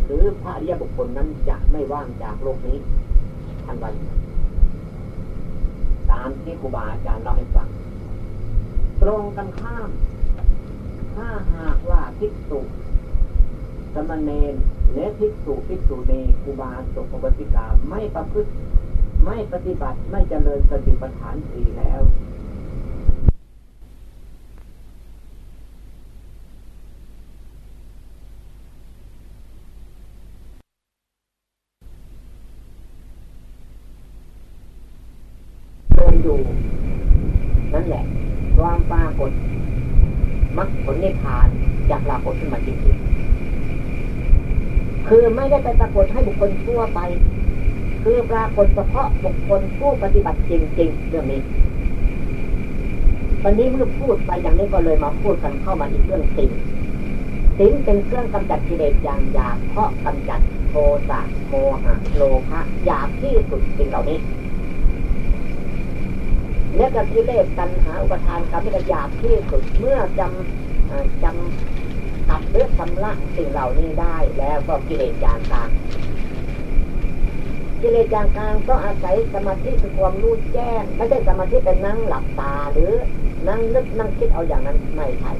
หรือพระอริยบุคคลนั้นจะไม่ว่างจากโลกนี้ท่านว่าตามที่ครูบาอาจารย์เล่าให้ฟัง ตรงกันข้าม ถ้าหากว่าภิกษุสมณเณรและภิกษุภิกษุณีครูบาสกปฏิกาไม่ประพฤติ ไม่ปฏิบัติไม่เจริญสติปัฏฐานสี่แล้ว เดินอยู่ นั่นแหละ ความปรากฏมรรคผลนิพพานจากปรากฏขึ้นมาจริงๆ คือ ไม่ได้ไปปรากฏให้บุคคลทั่วไป คือปรากฏเฉพาะบุคคลผู้ปฏิบัติจริงๆเรื่องนี้วันนี้เมื่อพูดไปอย่างนี้ก็เลยมาพูดกันเข้ามาอีกเรื่องสิ่งสิ่งเป็นเครื่องกำจัดกิเลสอย่างหยาบเพราะกำจัดโทสะโมหะโลภะหยาบที่สุดสิ่งเหล่านี้และกับกิเลสตัณหาอุปทานกรรมที่หยาบที่สุดเมื่อจำจำัดเลือกชำระสิ่งเหล่านี้ได้แล้วก็กิเลสอย่างกลางกิเลสอย่างกลางก็อาศัยสมาธิคือความรู้แจ้งไม่ใช่สมาธิเป็นนั่งหลับตาหรือนั่งนึกนั่งคิดเอาอย่างนั้นไม่ใช่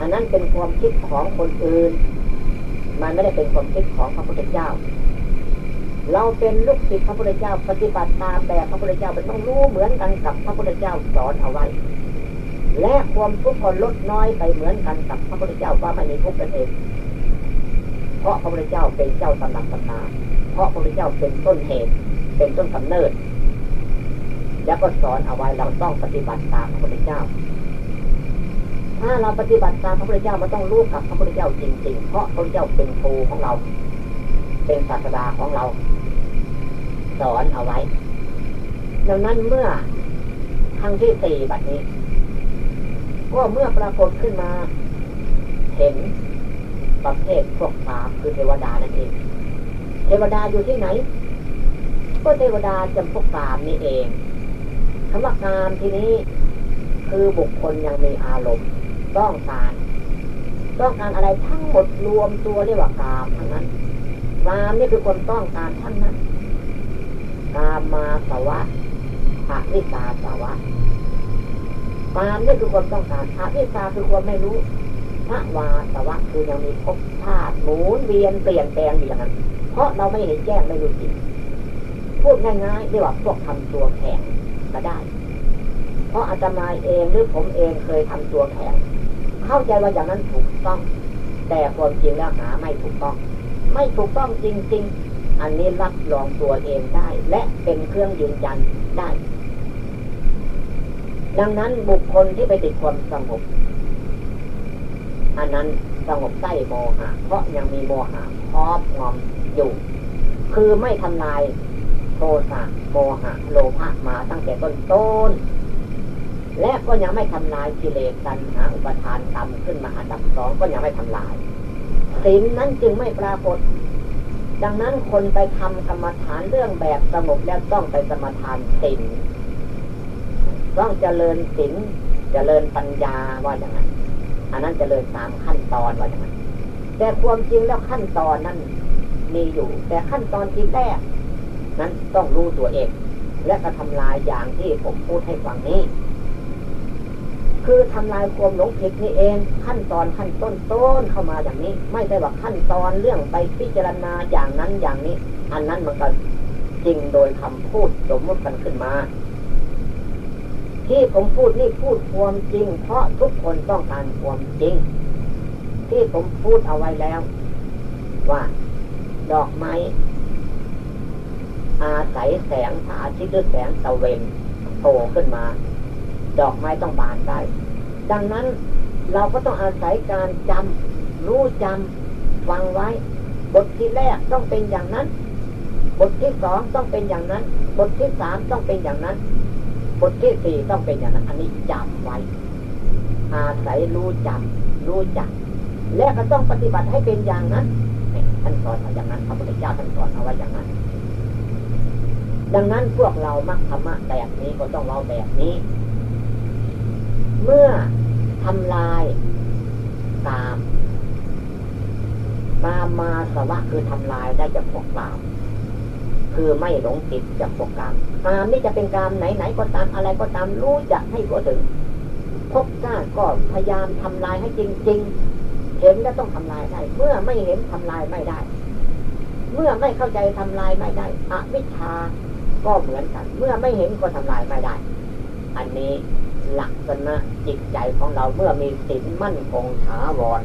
อันนั้นเป็นความคิดของคนอื่น มันไม่ได้เป็นความคิดของพระพุทธเจ้า เราเป็นลูกศิษย์พระพุทธเจ้า ปฏิบัติตามแบบพระพุทธเจ้าเป็นต้องรู้เหมือนกันกับพระพุทธเจ้าสอนเอาไว้ และความทุกข์ก็ลดน้อยไปเหมือนกันกับพระพุทธเจ้าว่าไม่มีทุกข์เป็นเองเพราะพระพุทธเจ้าเป็นเจ้าตำหนักตำนาเพราะพระพุทธเจ้าเป็นต้นเหตุ เป็นต้นกำเนิด แล้วก็สอนเอาไว้เราต้องปฏิบัติตามพระพุทธเจ้า ถ้าเราปฏิบัติตามพระพุทธเจ้ามันต้องรู้กับพระพุทธเจ้าจริงๆ เพราะพระพุทธเจ้าเป็นครูของเรา เป็นศาสดาของเรา สอนเอาไว้ดังนั้นเมื่อครั้งที่สี่บัดนี้ ก็เมื่อปรากฏขึ้นมา เห็นประเภทพวกพรามคือเทวดานั่นเองเทวดาอยู่ที่ไหน ก็เทวดาจำพวกพรามนี่เองคำว่ากามที่นี้คือบุคคลยังมีอารมณ์ ต้องการ ต้องการอะไรทั้งหมดรวมตัวเรียกว่ากามทั้งนั้นกามนี่คือคนต้องการทั้งนั้นกามมาสวะอาวิสาสวะ กามนี่คือคนต้องการอาวิสาคือคนไม่รู้พระวาสวะคือยังมีภพชาติหมุนเวียนเปลี่ยนแปลงอยู่อย่างนั้น เพราะเราไม่เห็นแจ้งไม่รู้จริงพูดง่ายๆเรียกว่าพวกทำตัวแข็งก็ได้ เพราะอาตมาเองหรือผมเองเคยทำตัวแข็งเข้าใจว่าอย่างนั้นถูกต้อง แต่ความจริงแล้วหาไม่ถูกต้อง ไม่ถูกต้องจริง ๆ อันนี้รับรองตัวเองได้ และเป็นเครื่องยืนยันได้ ดังนั้นบุคคลที่ไปติดความสงบอันนั้นสงบใต้โมหะ เพราะยังมีโมหะครอบงอมอยู่ คือไม่ทำลายโทสะโมหะ โลภะมาตั้งแต่ต้นต้น และก็ยังไม่ทำลายกิเลสตัณหาอุปทานกรรมขึ้นมาอันดับสองก็ยังไม่ทำลายศีลนั้นจึงไม่ปรากฏ ดังนั้นคนไปทำกรรมฐานเรื่องแบบสงบแล้วต้องไปสมทานศีล ต้องเจริญศีลเจริญปัญญาว่าอย่างนั้นอันนั้นเจริญตามขั้นตอนว่าอย่างนั้นแต่ความจริงแล้วขั้นตอนนั้นมีอยู่ แต่ขั้นตอนที่แรกนั้นต้องรู้ตัวเอง และก็ทำลายอย่างที่ผมพูดให้ฟังนี้ คือทำลายความหลงผิดนี่เอง ขั้นตอนขั้นต้นต้นเข้ามาอย่างนี้ ไม่ใช่ว่าขั้นตอนเรื่องไปพิจารณาอย่างนั้นอย่างนี้ อันนั้นมันก็จริงโดยคำพูดสมมติกันขึ้นมา ที่ผมพูดนี่พูดความจริง เพราะทุกคนต้องการความจริง ที่ผมพูดเอาไว้แล้ว ว่า ดอกไม้ อาศัยแสงพระอาทิตย์หรือแสงตะเวนโตขึ้นมา ดอกไม้ต้องบานได้ ดังนั้นเราก็ต้องอาศัยการจำรู้จำฟังไว้ บทที่แรกต้องเป็นอย่างนั้น บทที่สองต้องเป็นอย่างนั้น บทที่สามต้องเป็นอย่างนั้น บทที่สี่ต้องเป็นอย่างนั้น อันนี้จำไว้ อาศัยรู้จำรู้จัก และก็ต้องปฏิบัติให้เป็นอย่างนั้นท่านสอนเอาอย่างนั้นพระพุทธเจ้าท่านสอนเอาไว้อย่างนั้น ดังนั้นพวกเรามักธรรมะแบบนี้ก็ต้องเราแบบนี้ เมื่อทำลายกามกามมาสวะคือทำลายได้จากพวกกาม คือไม่หลงติดจากพวกกามกามนี่จะเป็นกามไหนๆก็ตามอะไรก็ตามรู้จักให้ก็ถึงพบหน้าก็พยายามทำลายให้จริง ๆ เห็นก็ต้องทำลายได้ เมื่อไม่เห็นทำลายไม่ได้ เมื่อไม่เข้าใจทำลายไม่ได้อวิชชาก็เหมือนกัน เมื่อไม่เห็นก็ทำลายไม่ได้ อันนี้ลักษณะจิตใจของเราเมื่อมีศีลมั่นคงถาวร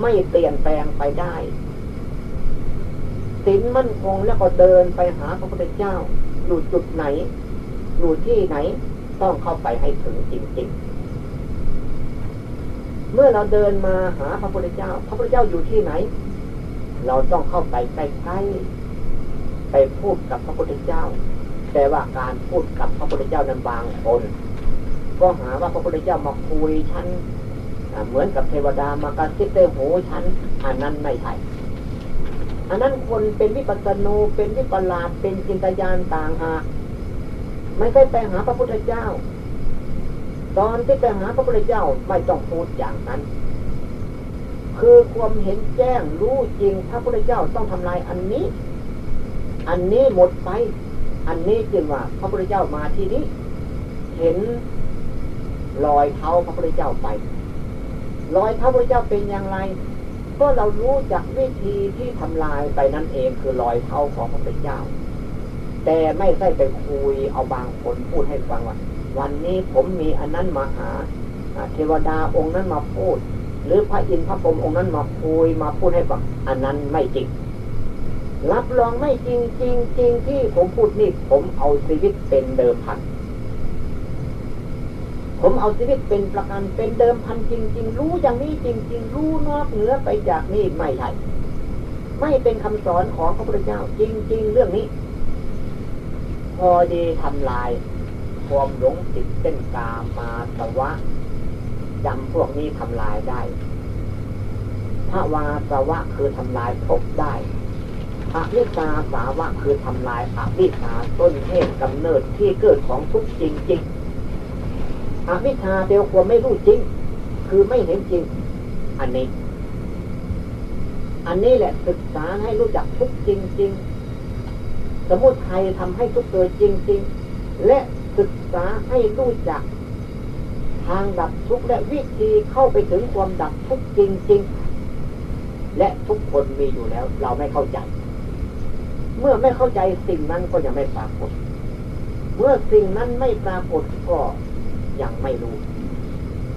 ไม่เปลี่ยนแปลงไปได้ ศีลมั่นคงแล้วก็เดินไปหาพระพุทธเจ้า อยู่จุดไหน อยู่ที่ไหน ต้องเข้าไปให้ถึงจริงๆ เมื่อเราเดินมาหาพระพุทธเจ้า พระพุทธเจ้าอยู่ที่ไหน เราต้องเข้าไปใกล้ๆไปพูดกับพระพุทธเจ้า แต่ว่าการพูดกับพระพุทธเจ้านั้นบางคน ก็หาว่าพระพุทธเจ้ามาคุยฉันเหมือนกับเทวดามากระซิบในหูฉันอันนั้นไม่ใช่ อันนั้นคนเป็นวิปัสสนูเป็นวิปลาสเป็นจินตยานต่างหากไม่ใช่ไปหาพระพุทธเจ้า ตอนที่ไปหาพระพุทธเจ้าไม่ต้องพูดอย่างนั้น คือความเห็นแจ้งรู้จริงพระพุทธเจ้าต้องทำลายอันนี้ อันนี้หมดไป อันนี้จึงว่า พระพุทธเจ้ามาที่นี้ เห็นลอยเท้าพระพุทธเจ้าไปลอยเท้าพระเจ้าเป็นอย่างไร ก็เรารู้จักวิธีที่ทำลายไปนั่นเองคือลอยเท้าของพระพุทธเจ้า แต่ไม่ใช่ไปคุยเอาบางคนพูดให้ฟังว่าวันนี้ผมมีอันนั้นมาหาเทวดาองค์นั้นมาพูด หรือพระอินทร์พระพรหมองค์นั้นมาคุยมาพูดให้ฟังอันนั้นไม่จริง รับรองไม่จริงจริงจริงที่ผมพูดนี่ผมเอาชีวิตเป็นเดิมพัน ผมเอาชีวิตเป็นประกันเป็นเดิมพันจริง ๆ รู้อย่างนี้จริง ๆ รู้นอกเหนือไปจากนี้ไม่ใช่ไม่เป็นคำสอนของพระพุทธเจ้าจริง ๆ เรื่องนี้ พอดีทำลาย ความหลงติดเส้นกามาสวะจำพวกนี้ทำลายได้พระวาสวะคือทำลายภพได้อวิชาสาวะคือทำลายอวิชาต้นเหตุกำเนิดที่เกิดของทุกจริงๆ อวิชชาเดียวความไม่รู้จริง คือไม่เห็นจริง อันนี้ อันนี้แหละศึกษาให้รู้จักทุกจริงๆสมุทัยทำให้ทุกเกิดจริงและศึกษาให้รู้จัก ทางดับทุกและวิธีเข้าไปถึงความดับทุกข์จริงและทุกคนมีอยู่แล้ว เราไม่เข้าใจ เมื่อไม่เข้าใจสิ่งนั้นก็ยังไม่ปรากฏ เมื่อสิ่งนั้นไม่ปรากฏก็ ยังไม่รู้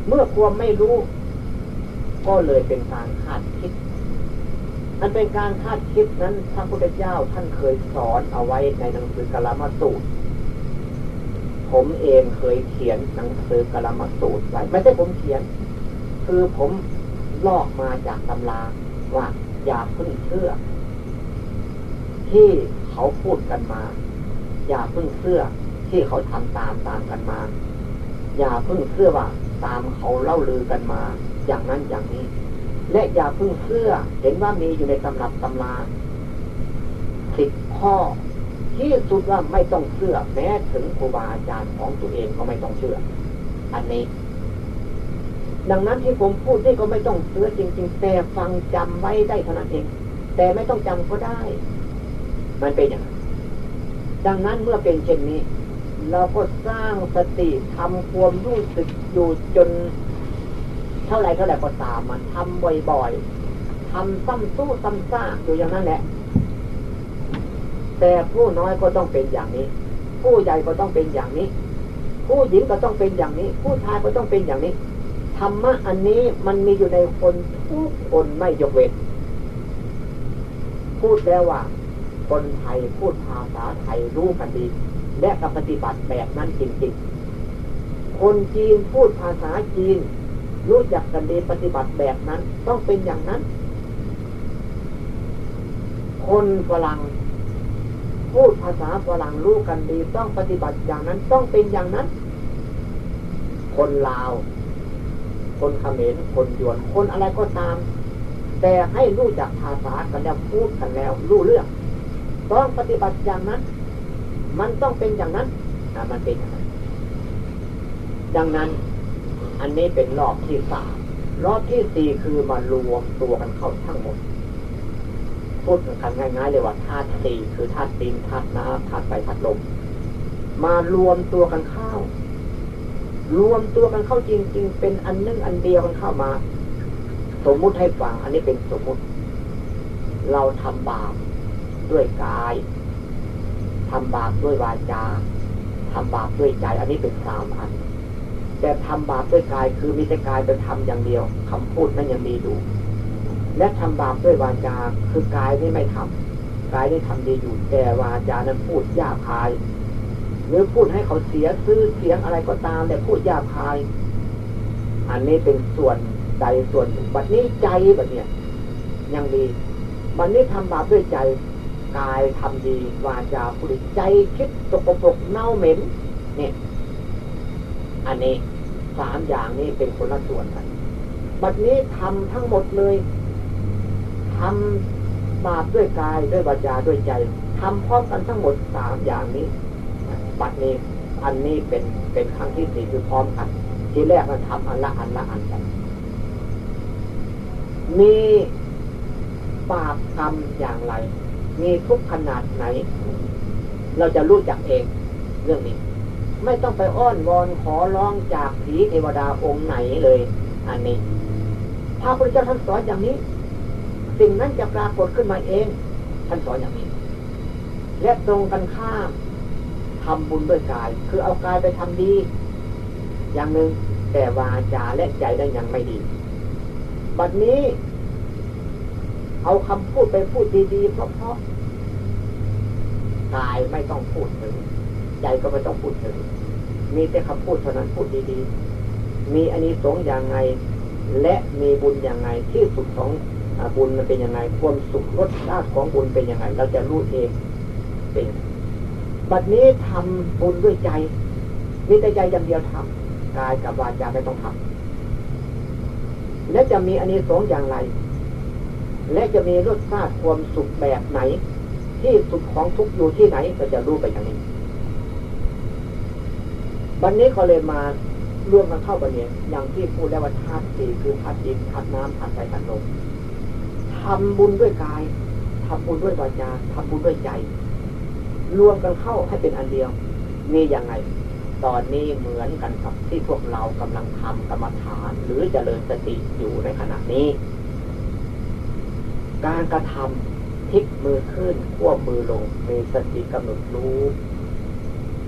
เมื่อความไม่รู้ ก็เลยเป็นการคาดคิดมันเป็นการคาดคิดนั้นพระพุทธเจ้าท่านเคยสอนเอาไว้ในหนังสือกลามาสูตร ผมเองเคยเขียนหนังสือกลามาสูตรไว้ไม่ใช่ผมเขียน คือผมลอกมาจากตำราว่าอย่าพึ่งเชื่อ ที่เขาพูดกันมา อย่าพึ่งเชื่อที่เขาทำตามตามกันมา อย่าเพิ่งเชื่อว่าตามเขาเล่าลือกันมา อย่างนั้นอย่างนี้ และอย่าเพิ่งเชื่อเห็นว่ามีอยู่ในตำรับตำราสิบข้อ ที่สุดว่าไม่ต้องเชื่อแม้ถึงครูบาอาจารย์ของตัวเองก็ไม่ต้องเชื่อ อันนี้ดังนั้นที่ผมพูดนี่ก็ไม่ต้องเชื่อจริง ๆ แต่ฟังจำไว้ได้เท่านั้นเอง แต่ไม่ต้องจำก็ได้ มันเป็นอย่างนั้นดังนั้นเมื่อเป็นเช่นนี้ เราก็สร้างสติทำความรู้สึกอยู่จน เท่าไรเท่าไรก็ตามมันทำบ่อยๆทำซ้ำสู้ซ้ำซากอยู่อย่างนั้นแหละ แต่ผู้น้อยก็ต้องเป็นอย่างนี้ ผู้ใหญ่ก็ต้องเป็นอย่างนี้ ผู้หญิงก็ต้องเป็นอย่างนี้ ผู้ชายก็ต้องเป็นอย่างนี้ธรรมะอันนี้มันมีอยู่ในคนทุกคนไม่ยกเว้นพูดแล้วว่า คนไทยพูดภาษาไทยรู้กันดี และกปฏิบัติแบบนั้นจริงๆ คนจีนพูดภาษาจีน รู้จักกันดีปฏิบัติแบบนั้น ต้องเป็นอย่างนั้น คนฝรั่งพูดภาษาฝรั่งรู้กันดีต้องปฏิบัติอย่างนั้นต้องเป็นอย่างนั้น คนลาว คนเขมรคนยวนคนอะไรก็ตาม แต่ให้รู้จักภาษากันแล้วพูดกันแล้วรู้เรื่อง ต้องปฏิบัติอย่างนั้น มันต้องเป็นอย่างนั้นมันเป็นอย่างนั้น ดังนั้น อันนี้เป็นรอบที่สามรอบที่สี่คือมารวมตัวกันเข้าทั้งหมดพูดกันง่ายๆเลยว่าธาตุสี่คือธาตุดินธาตุน้ำธาตุไฟธาตุลมมารวมตัวกันเข้ารวมตัวกันเข้าจริง ๆ เป็นอันนึงอันเดียวกันเข้ามา สมมุติให้ฟังอันนี้เป็นสมมุติ เราทำบาปด้วยกาย ทำบาปด้วยวาจาทำบาปด้วยใจ อันนี้เป็นสามอัน แต่ทำบาปด้วยกายคือมีแต่กายไปทำอย่างเดียวคำพูดนั้นยังมีอยู่ และทำบาปด้วยวาจา คือกายนี่ไม่ทำกายนี่ทำดีอยู่ แต่วาจานั้นพูดหยาบคาย หรือพูดให้เขาเสียซื้อเสียงอะไรก็ตาม แต่พูดหยาบคาย อันนี้เป็นส่วนใจส่วนบัดนี้ใจแบบเนี้ยยังดีบัดนี้ทำบาปด้วยใจ กายทำดีวาจาพูดใจคิดตกปรกเน่าเหม็นเนี่ย อันนี้สามอย่างนี้เป็นคนละส่วนกันบัดนี้ทำทั้งหมดเลยทำบาปด้วยกายด้วยวาจาด้วยใจทำพร้อมกันทั้งหมดสามอย่างนี้บัดนี้อันนี้เป็นเป็นครั้งที่สี่คือพร้อมกัน ทีแรกมันทำอันละอันละอันกันมีบาปกรรมอย่างไร มีทุกขนาดไหน เราจะรู้จักเองเรื่องนี้ ไม่ต้องไปอ้อนวอนขอร้องจากผีเทวดาองค์ไหนเลย อันนี้พระพุทธเจ้าท่านสอนอย่างนี้ สิ่งนั้นจะปรากฏขึ้นมาเอง ท่านสอนอย่างนี้ และตรงกันข้ามทำบุญด้วยกาย คือเอากายไปทำดี อย่างหนึ่งแต่วาจาและใจได้ยังไม่ดี บัดนี้ เอาคำพูดไปพูดดีๆ เพราะเพราะกายไม่ต้องพูดถึงใจก็ไม่ต้องพูดถึง มีแต่คำพูดเท่านั้นพูดดีๆ มีอันนี้สงอย่างไง และมีบุญอย่างไงที่สุดของบุญมันเป็นยังไงความสุขรสชาติของบุญเป็นยังไง เราจะรู้เองเป็นบัดนี้ทำบุญด้วยใจมีแต่ใจอย่างเดียวทำกายกับวาจาไม่ต้องทำและจะมีอันนี้สองอย่างไร และจะมีรสชาติความสุขแบบไหน ที่สุขของทุกอยู่ที่ไหนเราจะรู้ไปอย่างนี้ วันนี้เขาเลยมารวมกันเข้าไปเนี่ยอย่างที่พูดแล้วว่าธาตุสี่คือธาตุดินธาตุน้ำธาตุไฟธาตุลมทำบุญด้วยกายทำบุญด้วยวาจาทำบุญด้วยใจ รวมกันเข้าให้เป็นอันเดียว มีอย่างไง ตอนนี้เหมือนกันกับที่พวกเรากำลังทำกรรมฐาน หรือจเจริญสติอยู่ในขณะนี้ การกระทำพลิกมือขึ้นควบมือลงมีสติกำหนดรู้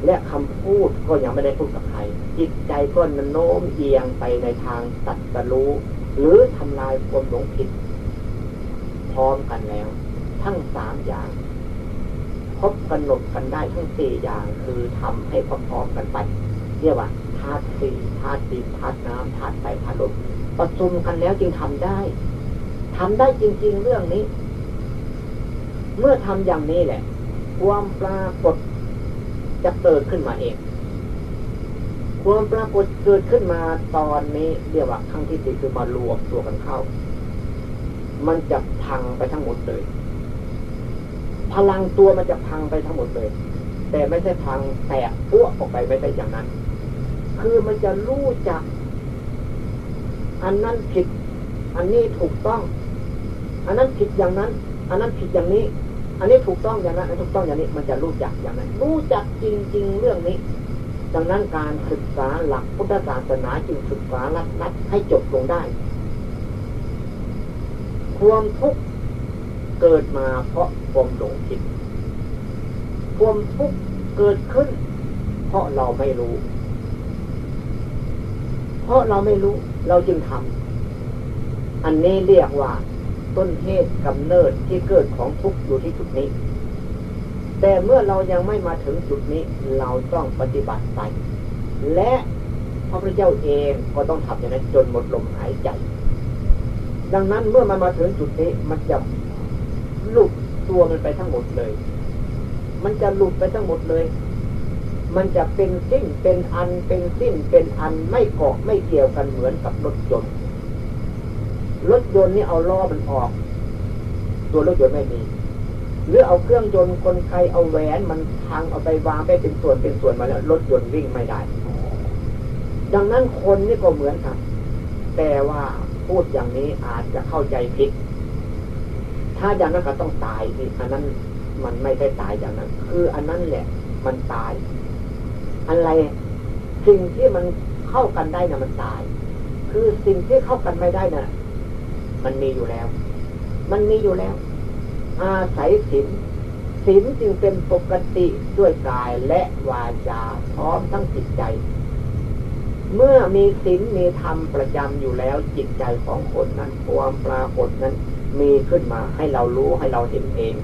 และคำพูดก็ยังไม่ได้พูดกับใครจิตใจก็โน้มเอียงไปในทางตัดสรู้ หรือทำลายความหลงผิด พร้อมกันแล้ว ทั้งสามอย่างครบกำหนดกันได้ทั้งสี่อย่าง คือทำให้พร้อมๆกันไปเรียกว่าธาตุสี่ธาตุดินธาตุน้ำธาตุไฟธาตุลมประชุมกันแล้วจึงทำได้ ทำได้จริง ๆ เรื่องนี้ เมื่อทำอย่างนี้แหละ ความปรากฏจะเกิดขึ้นมาเอง ความปรากฏเกิดขึ้นมาตอนนี้เรียกว่าครั้งที่สี่คือมารวมตัวกันเข้า มันจะพังไปทั้งหมดเลย พลังตัวมันจะพังไปทั้งหมดเลย แต่ไม่ใช่พังแตกพัวออกไปไม่ใช่อย่างนั้น คือมันจะรู้จัก อันนั้นผิด อันนี้ถูกต้อง อันนั้นผิดอย่างนั้น อันนั้นผิดอย่างนี้ อันนี้ถูกต้องอย่างนั้นอันถูกต้องอย่างนี้ มันจะรู้จักอย่างนั้น รู้จักจริง ๆ เรื่องนี้ ดังนั้นการศึกษาหลักพุทธศาสนาจึงศึกษาลัดๆให้จบลงได้ ความทุกข์เกิดมาเพราะความหลงผิดความทุกข์เกิดขึ้น เพราะเราไม่รู้ เพราะเราไม่รู้ เราจึงทำอันนี้เรียกว่า ต้นเหตุกำเนิดที่เกิดของทุกข์อยู่ที่จุดนี้ แต่เมื่อเรายังไม่มาถึงจุดนี้เราต้องปฏิบัติไป และพระพุทธเจ้าเองก็ต้องทำอย่างนั้นจนหมดลมหายใจ ดังนั้นเมื่อมันมาถึงจุดนี้มันจะหลุดตัวมันไปทั้งหมดเลย มันจะหลุดไปทั้งหมดเลย มันจะเป็นสิ้นเป็นอันเป็นสิ้นเป็นอันไม่เกาะไม่เกี่ยวกันเหมือนกับรถยนต์ รถยนต์นี่เอาล้อมันออก ตัวรถยนต์ไม่มี หรือเอาเครื่องยนต์กลไกเอาแหวนมันพังเอาไปวางไปเป็นส่วนเป็นส่วนมาแล้วรถยนต์วิ่งไม่ได้ ดังนั้นคนนี่ก็เหมือนกัน แต่ว่าพูดอย่างนี้อาจจะเข้าใจผิด ถ้าอย่างนั้นก็ต้องตายสิอันนั้นมันไม่ได้ตายอย่างนั้น คืออันนั้นแหละ มันตาย อะไรสิ่งที่มันเข้ากันได้น่ะมันตาย คือสิ่งที่เข้ากันไม่ได้นะ่ะ มันมีอยู่แล้ว มันมีอยู่แล้ว อาศัยศีลศีลจึงเป็นปกติด้วยกายและวาจาพร้อมทั้งจิตใจ เมื่อมีศีลมีธรรมประจำอยู่แล้วจิตใจของคนนั้นความปรากฏนั้น มีขึ้นมาให้เรารู้ให้เราเห็นเอง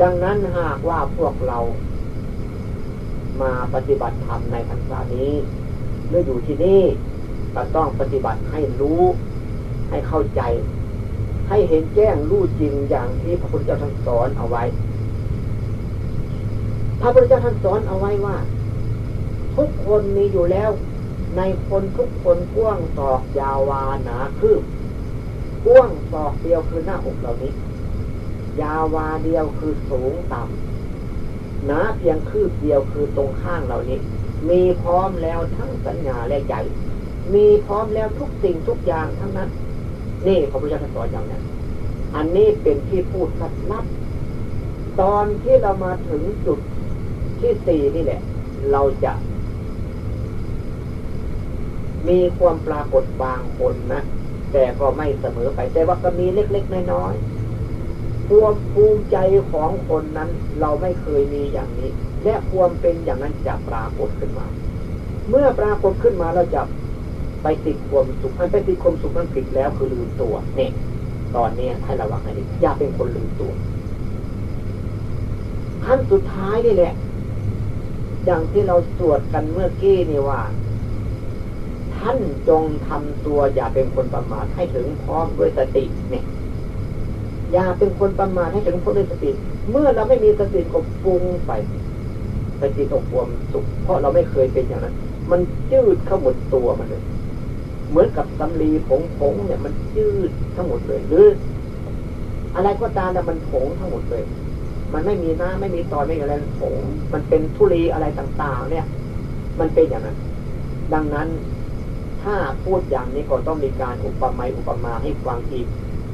ดังนั้นหากว่าพวกเรา มาปฏิบัติธรรมในพรรษานี้เมื่ออยู่ที่นี่ก็ต้องปฏิบัติให้รู้ ให้เข้าใจ ให้เห็นแจ้งรู้จริงอย่างที่พระพุทธเจ้าท่านสอนเอาไว้ พระพุทธเจ้าท่านสอนเอาไว้ว่า ทุกคนมีอยู่แล้ว ในคนทุกคนกว้างศอกยาวาหนาคืบกว้างศอกเดียวคือหน้าอกเหล่านี้ ยาววาเดียวคือสูงต่ำหนาเพียงคืบเดียวคือตรงข้างเหล่านี้ มีพร้อมแล้วทั้งสัญญาและใจมีพร้อมแล้วทุกสิ่งทุกอย่างทั้งนั้น นี่พระพุทธเจ้าสอนอย่างนั้นอันนี้เป็นที่พูดสัดลับ ตอนที่เรามาถึงจุดที่สี่นี่แหละ เราจะ มีความปรากฏบางคนนะแต่ก็ไม่เสมอไป แต่ว่าก็มีเล็กๆน้อยๆความภูมิใจของคนนั้น เราไม่เคยมีอย่างนี้ และความเป็นอย่างนั้นจะปรากฏขึ้นมา เมื่อปรากฏขึ้นมาเราจะ ไปติดความสุขมันไปติดความสุขนั้นผิดแล้วคือลืมตัวเนี่ยตอนนี้ให้ระวังให้ดีอย่าเป็นคนลืมตัวขั้นสุดท้ายนี่แหละ อย่างที่เราสวดกันเมื่อกี้นี่ว่า ท่านจงทำตัวอย่าเป็นคนประมาทให้ถึงพร้อมด้วยสติเนี่ยอย่าเป็นคนประมาทให้ถึงพร้อมด้วยสติ เมื่อเราไม่มีสติก็ปรุงไปไปติดอกความสุขเพราะเราไม่เคยเป็นอย่างนั้น มันจืดเข้าหมดตัวมันเลย เหมือนกับสำลีผงผงเนี่ยมันจืดทั้งหมดเลยหรืออะไรก็ตามแต่มันผงทั้งหมดเลย มันไม่มีน้ำไม่มีตอนไม่มีอะไรผง มันเป็นทุลีอะไรต่างๆ เนี่ย มันเป็นอย่างนั้น ดังนั้นถ้าพูดอย่างนี้ก็ต้องมีการอุปมาอุปมาให้ฟังอีก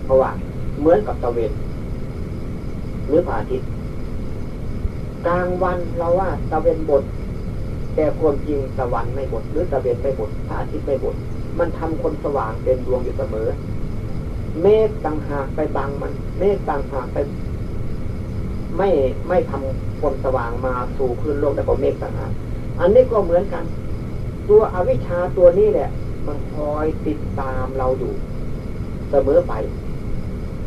เพราะว่าเหมือนกับตะเวนหรือพระอาทิตย์กลางวันเราว่าตะเวนบดแต่ความจริงตะวันไม่บดหรือตะเวนไม่บดพระอาทิตย์ไม่บด มันทำคนสว่างเป็นดวงอยู่เสมอ เมฆต่างหากไปบังมัน เมฆต่างหากไป ไม่ไม่ทำคนสว่างมาสู่พื้นโลกแล้วก็เมฆต่างหากอันนี้ก็เหมือนกัน ตัวอวิชชาตัวนี้แหละ มันคอยติดตามเราอยู่เสมอไป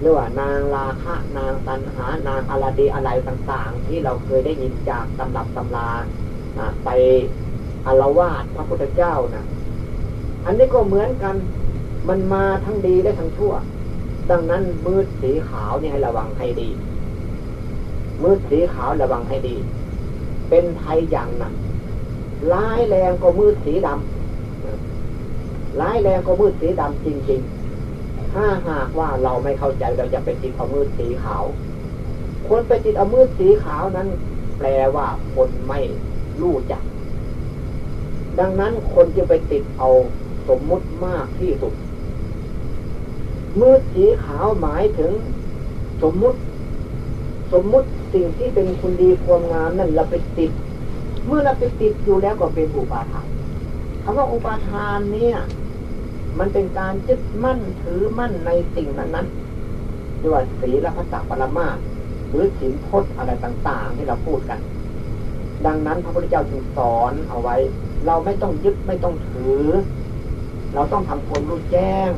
เรียกว่านางราคะนางตันหานางอาราดีอะไรต่างๆ ที่เราเคยได้ยินจากตำรับตำราไปอารวาสพระพุทธเจ้านะ อันนี้ก็เหมือนกัน มันมาทั้งดีและทั้งชั่ว ดังนั้นมืดสีขาวนี่ให้ระวังให้ดี มืดสีขาวระวังให้ดี เป็นภัยอย่างหนักร้ายแรงก็มืดสีดำร้ายแรงก็มืดสีดำจริง ๆ ถ้าหากว่าเราไม่เข้าใจเราจะไปติดเอามืดสีขาว คนไปติดเอามืดสีขาวนั้น แปลว่าคนไม่รู้จัก ดังนั้นคนจะไปติดเอา สมมุติมากที่สุดมืดสีขาวหมายถึง สมมุติ สมมุติสิ่งที่เป็นคุณดีความงามนั่นเราไปติด เมื่อเราไปติดอยู่แล้วก็เป็นอุปาทานคำว่าอุปาทานเนี่ย มันเป็นการยึดมั่นถือมั่นในสิ่งนั้นนั้นด้วยว่าศีลพัสสะปรมาหรือศีลพจน์อะไรต่าง ๆ ที่เราพูดกัน ดังนั้นพระพุทธเจ้าจึงสอนเอาไว้ เราไม่ต้องยึดไม่ต้องถือ เราต้องทำคนรู้แจ้ง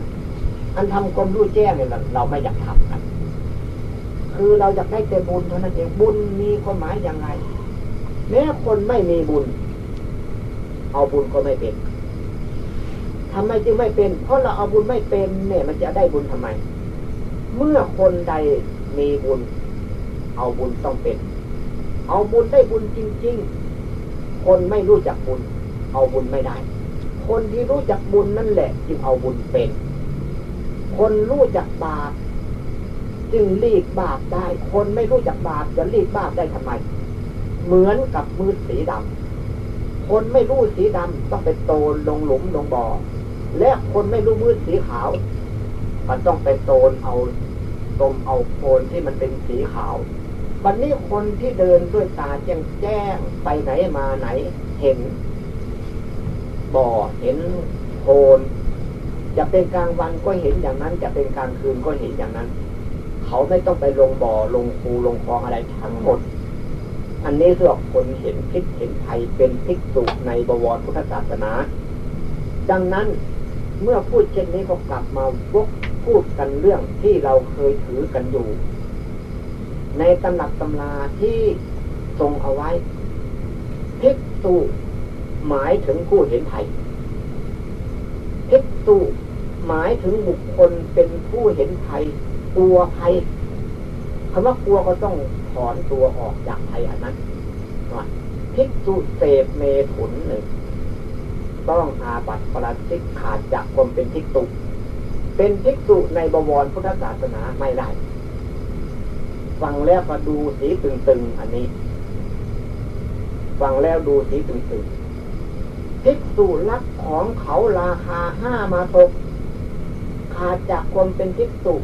อันทำความรู้แจ้งเนี่ยเราไม่อยากทำกันคือเราอยากได้แต่บุญเท่านั้นเองบุญมีความหมายอย่างไรแม้คนไม่มีบุญ เอาบุญก็ไม่เป็นทำไมจึงไม่เป็น เพราะเราเอาบุญไม่เป็น เนี่ย มันจะได้บุญทำไม เมื่อคนใดมีบุญ เอาบุญต้องเป็น เอาบุญได้บุญจริง ๆ คนไม่รู้จักบุญ เอาบุญไม่ได้ คนที่รู้จักบุญนั่นแหละ จึงเอาบุญเป็น คนรู้จักบาปจึงลีกบาปได้ คนไม่รู้จักบาปจะลีกบาปได้ทำไม เหมือนกับมือสีดำคนไม่รู้สีดำต้องไปโตนลงหลุมลงบ่อ และคนไม่รู้มือสีขาว มันต้องไปโตนเอาตมเอาโคนที่มันเป็นสีขาว วันนี้คนที่เดินด้วยตาแจ้งแจ้งไปไหนมาไหนเห็น บ่อเห็นโคนจะเป็นกลางวันก็เห็นอย่างนั้น จะเป็นกลางคืนก็เห็นอย่างนั้น เขาไม่ต้องไปลงบ่อลงคูลงคลองอะไรทั้งหมด อันนี้เรื่อคนเห็นพิษเห็นภัยเป็นพิกษุในบวรพุทธศาสนา ดังนั้นเมื่อพูดเช่นนี้ก็กลับมาวกพูดกันเรื่องที่เราเคยถือกันอยู่ ในตำหนักตำราที่ทรงเอาไว้พิกษุ หมายถึงผู้เห็นภัยพิกษุหมายถึงบุคคลเป็นผู้เห็นภัยกลัวภัยคำว่ากลัวก็ต้องถอนตัวออกจากภัยอันนั้นพิกษุเสพเมถุนหนึ่งต้องอาบัติปราชิกขาดจากความเป็นภิกษุเป็นภิกษุในบวรพุทธศาสนาไม่ได้ฟังแล้วก็ดูสีตึงๆอันนี้ ฟังแล้วดูสีตึงๆ ภิกษุรักของเขาราคาห้ามาตกขาดจากความเป็นภิกษุ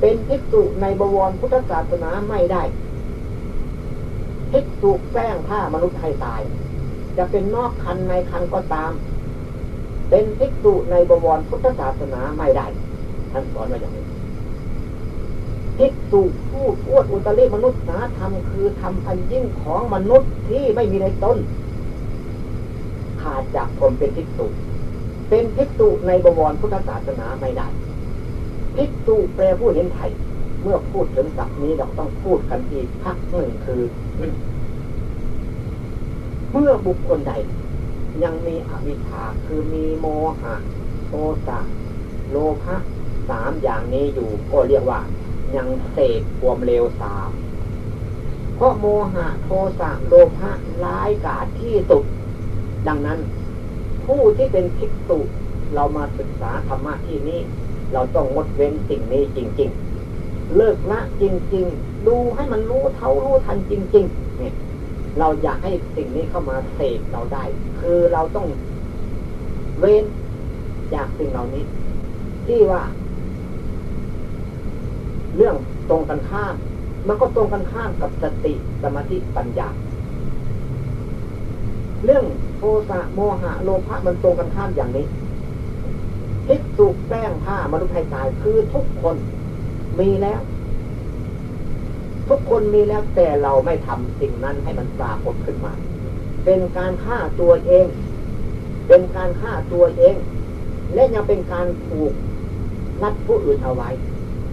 เป็นภิกษุในบวรพุทธศาสนาไม่ได้ภิกษุแป้งผ้ามนุษย์ให้ตาย จะเป็นนอกคันในคันก็ตาม เป็นภิกษุในบวรพุทธศาสนาไม่ได้ท่านสอนมาอย่างนี้ภิกษุผู้อวดอุตริมนุษย์นาธรรมคือทำอันยิ่งของมนุษย์ที่ไม่มีในตน ขาดจากคนเป็นภิกษุเป็นภิกษุในบวรพุทธศาสนาไม่ได้ภิกษุแปลผู้เห็นไทยเมื่อพูดถึงศัพท์นี้เราต้องพูดกันอีกพักหนึ่งคือ เมื่อบุคคลใด ยังมีอวิชชาคือมีโมหะโทสะโลภะสามอย่างนี้อยู่ก็เรียกว่า ยังเสพความเร็วสามเพราะโมหะโทสะโลภะร้ายกาจที่สุด ดังนั้น ผู้ที่เป็นภิกษุเรามาศึกษาธรรมะที่นี้ เราต้องงดเว้นสิ่งนี้จริง ๆ เลิกละจริง ๆ ดูให้มันรู้เท่ารู้ทันจริง ๆ เนี่ย เราอยากให้สิ่งนี้เข้ามาเสกเราได้ คือเราต้องเว้นจากสิ่งเหล่านี้ ที่ว่า เรื่องตรงกันข้ามมันก็ตรงกันข้ามกับสติสมาธิปัญญา เรื่องโทสะโมหะโลภะมันตรงกันข้ามอย่างนี้พิกษุแป้งผ้ามนุษย์ให้ตายคือทุกคนมีแล้ว ทุกคนมีแล้วแต่เราไม่ทำสิ่งนั้นให้มันปรากฏขึ้นมา เป็นการฆ่าตัวเอง เป็นการฆ่าตัวเอง และยังเป็นการผูกนัดผู้อื่นเอาไว้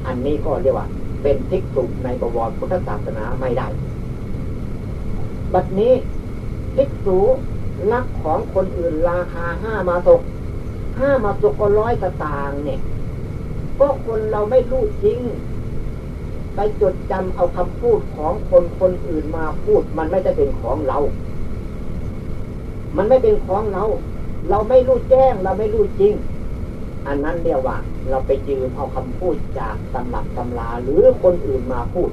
อันนี้ก็เรียกว่า เป็นทิกษุในประวัติพุทธศาสนาไม่ได้ บัดนี้ ทิกษุลักของคนอื่นราคาห้ามาตกห้ามาตกก็ร้อยสตางค์เนี่ยเพราะคนเราไม่รู้จริง ไปจดจำเอาคำพูดของคนคนอื่นมาพูด มันไม่ได้เป็นของเรา มันไม่เป็นของเรา เราไม่รู้แจ้งเราไม่รู้จริง อันนั้นเรียกว่า เราไปยืมเอาคำพูดจากตำหลักตำลาหรือคนอื่นมาพูด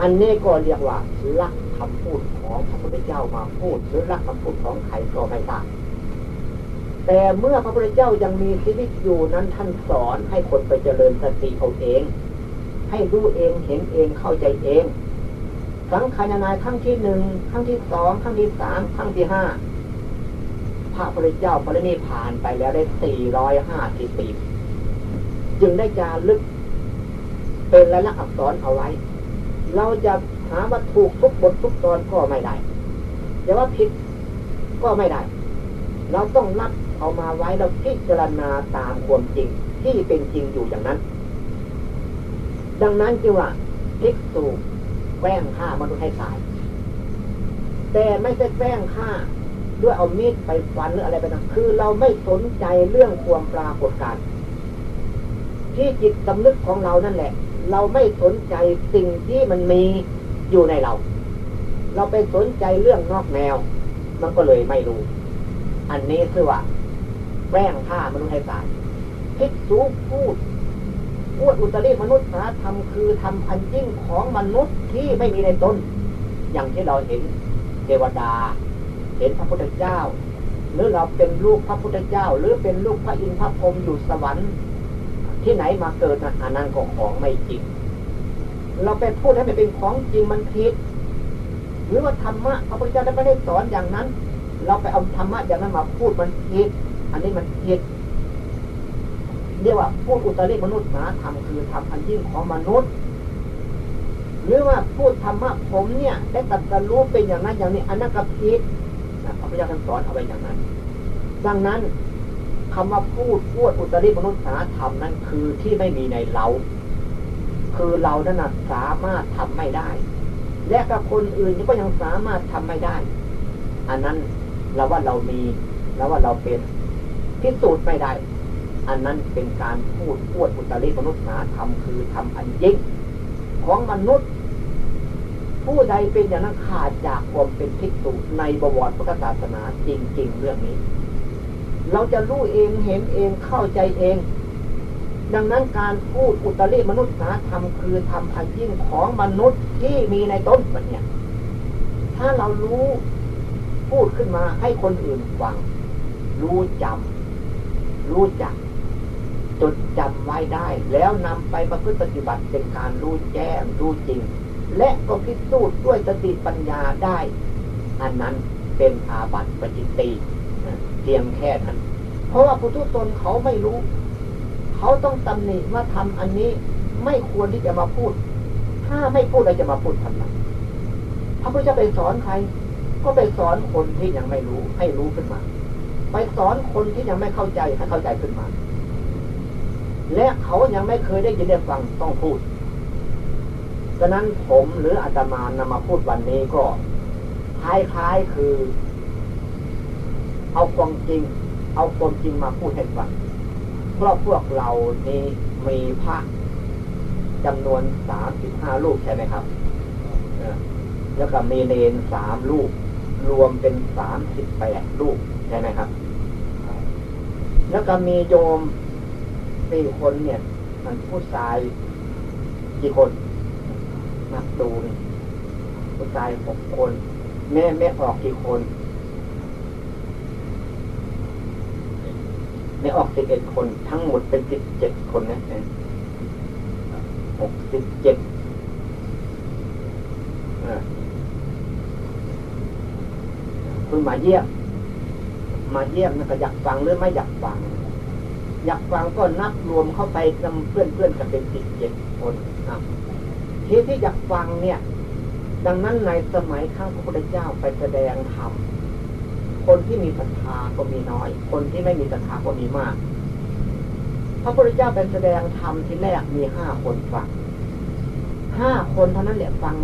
อันนี้ก็เรียกว่าลัก คำพูดของพระพุทธเจ้ามาพูดหรือลักคำพูดของใครก็ไม่ตามแต่เมื่อพระพุทธเจ้ายังมีชีวิตอยู่นั้นท่านสอนให้คนไปเจริญสติเอาเอง ให้รู้เองเห็นเองเข้าใจเอง สังขารนายครั้งที่หนึ่งครั้งที่สองครั้งที่สามครั้งที่ห้าพระพุทธเจ้าปรินิพานไปแล้วได้สี่ร้อยห้าสิบปีจึงได้จารึกเป็นลายลักษณ์อักษรเอาไว้ เราจะ หาวัตถุทุกบททุกตอนก็ไม่ได้จะว่าผิดก็ไม่ได้ เราต้องรับเอามาไว้เราพิจารณาตามความจริงที่เป็นจริงอยู่อย่างนั้น ดังนั้นจึงว่าภิกษุแกล้งฆ่ามนุษย์ให้ตาย แต่ไม่ใช่แกล้งฆ่าด้วยเอามีดไปฟันหรืออะไรไปนะคือเราไม่สนใจเรื่องความปรากฏการที่จิตสำนึกของเรานั่นแหละ เราไม่สนใจสิ่งที่มันมี อยู่ในเรา เราไปสนใจเรื่องนอกแนว มันก็เลยไม่รู้ อันนี้คือว่าแกล้งฆ่ามนุษย์ให้ตายพิกษุพูดพูดอุตริมนุษย์สาธรรมคือทำอันยิ่งของมนุษย์ที่ไม่มีในตนอย่างที่เราเห็นเทวดา เห็นพระพุทธเจ้า หรือเราเป็นลูกพระพุทธเจ้า หรือเป็นลูกพระอินทร์พระพรหมอยู่สวรรค์ ที่ไหนมาเกิดอันนั้นก็ของไม่จริง เราไปพูดให้มันเป็นของจริงมันผิดหรือว่าธรรมะพระพุทธเจ้าไม่ได้สอนอย่างนั้น เราไปเอาธรรมะอย่างนั้นมาพูดมันผิดอันนี้มันผิดเรียกว่าพูดอุตริมนุษย์นาธรรมคือทำอันยิ่งของมนุษย์ หรือว่าพูดธรรมะผมเนี่ย ได้ตัดสรู้เป็นอย่างนั้นอย่างนี้อันนั้นก็ผิดพระพุทธเจ้าท่านสอนเอาไว้อย่างนั้น ดังนั้นคำว่าพูดพูดอุตริมนุษย์นาธรรมนั้นคือที่ไม่มีในเรา คือเรานั้นสามารถทำไม่ได้ และกับคนอื่นก็ยังสามารถทำไม่ได้ อันนั้นเราว่าเรามีแล้วว่าเราเป็นพิสูจน์ไม่ได้ อันนั้นเป็นการพูดพูดอุตริมนุษย์นาธรรมคือทำอันยิ่งของมนุษย์ ผู้ใดเป็นอย่างนั้นขาดจากความเป็นทิฏฐุในบวรพุทธศาสนาจริง ๆ เรื่องนี้ เราจะรู้เองเห็นเองเข้าใจเอง ดังนั้นการพูดอุตริมนุษย์นาธรรมคือทำอันยิ่งของมนุษย์ที่มีในต้นมันเนี่ย ถ้าเรารู้พูดขึ้นมาให้คนอื่นฟัง รู้จำรู้จักจดจำไว้ได้ แล้วนำไปประพฤติปฏิบัติเป็นการรู้แจ้งรู้จริง และก็พิสูจน์ด้วยสติปัญญาได้ อันนั้นเป็นอาบัติปจิตตีเพียงแค่นั้น เพราะว่าผู้ทุชนเขาไม่รู้ เขาต้องตำหนิว่าทำอันนี้ไม่ควรที่จะมาพูด ถ้าไม่พูดเราจะมาพูดทำไมพระพุทธเจ้าไปสอนใคร ก็ไปสอนคนที่ยังไม่รู้ให้รู้ขึ้นมา ไปสอนคนที่ยังไม่เข้าใจให้เข้าใจขึ้นมา และเขายังไม่เคยได้ยินได้ฟังต้องพูดฉะนั้นผมหรืออาตมานำมาพูดวันนี้ก็คล้ายๆคือ เอาความจริง เอาความจริงมาพูดให้ฟัง เพราะพวกเรานี้มีพระจำนวนสามสิบห้าลูกใช่ไหมครับแล้วก็มีเนนสามลูก รวมเป็นสามสิบแปดลูกใช่ไหมครับ แล้วก็มีโยมสี่คนเนี่ย มันผู้ชายกี่คนนับดูนี่ผู้ชายหกคน แม่แม่ออกกี่คน แม่ออกสิบเอ็ดคน ทั้งหมดเป็นสิบเจ็ดคนนะหกสิบเจ็ดคุณมาเยี่ยม มาเยี่ยมนะก็อยากฟังหรือไม่อยากฟัง อยากฟังก็นับรวมเข้าไปจำเพื่อนเพื่อนกันเป็นสิบเจ็ดคนนะที่ที่อยากฟังเนี่ย ดังนั้นในสมัยข้างพระพุทธเจ้าไปแสดงธรรม คนที่มีศรัทธาก็มีน้อย คนที่ไม่มีศรัทธาก็มีมาก พระพุทธเจ้าเป็นแสดงธรรมที่แรกมีห้าคนฟังห้าคนเท่านั้นแหละฟัง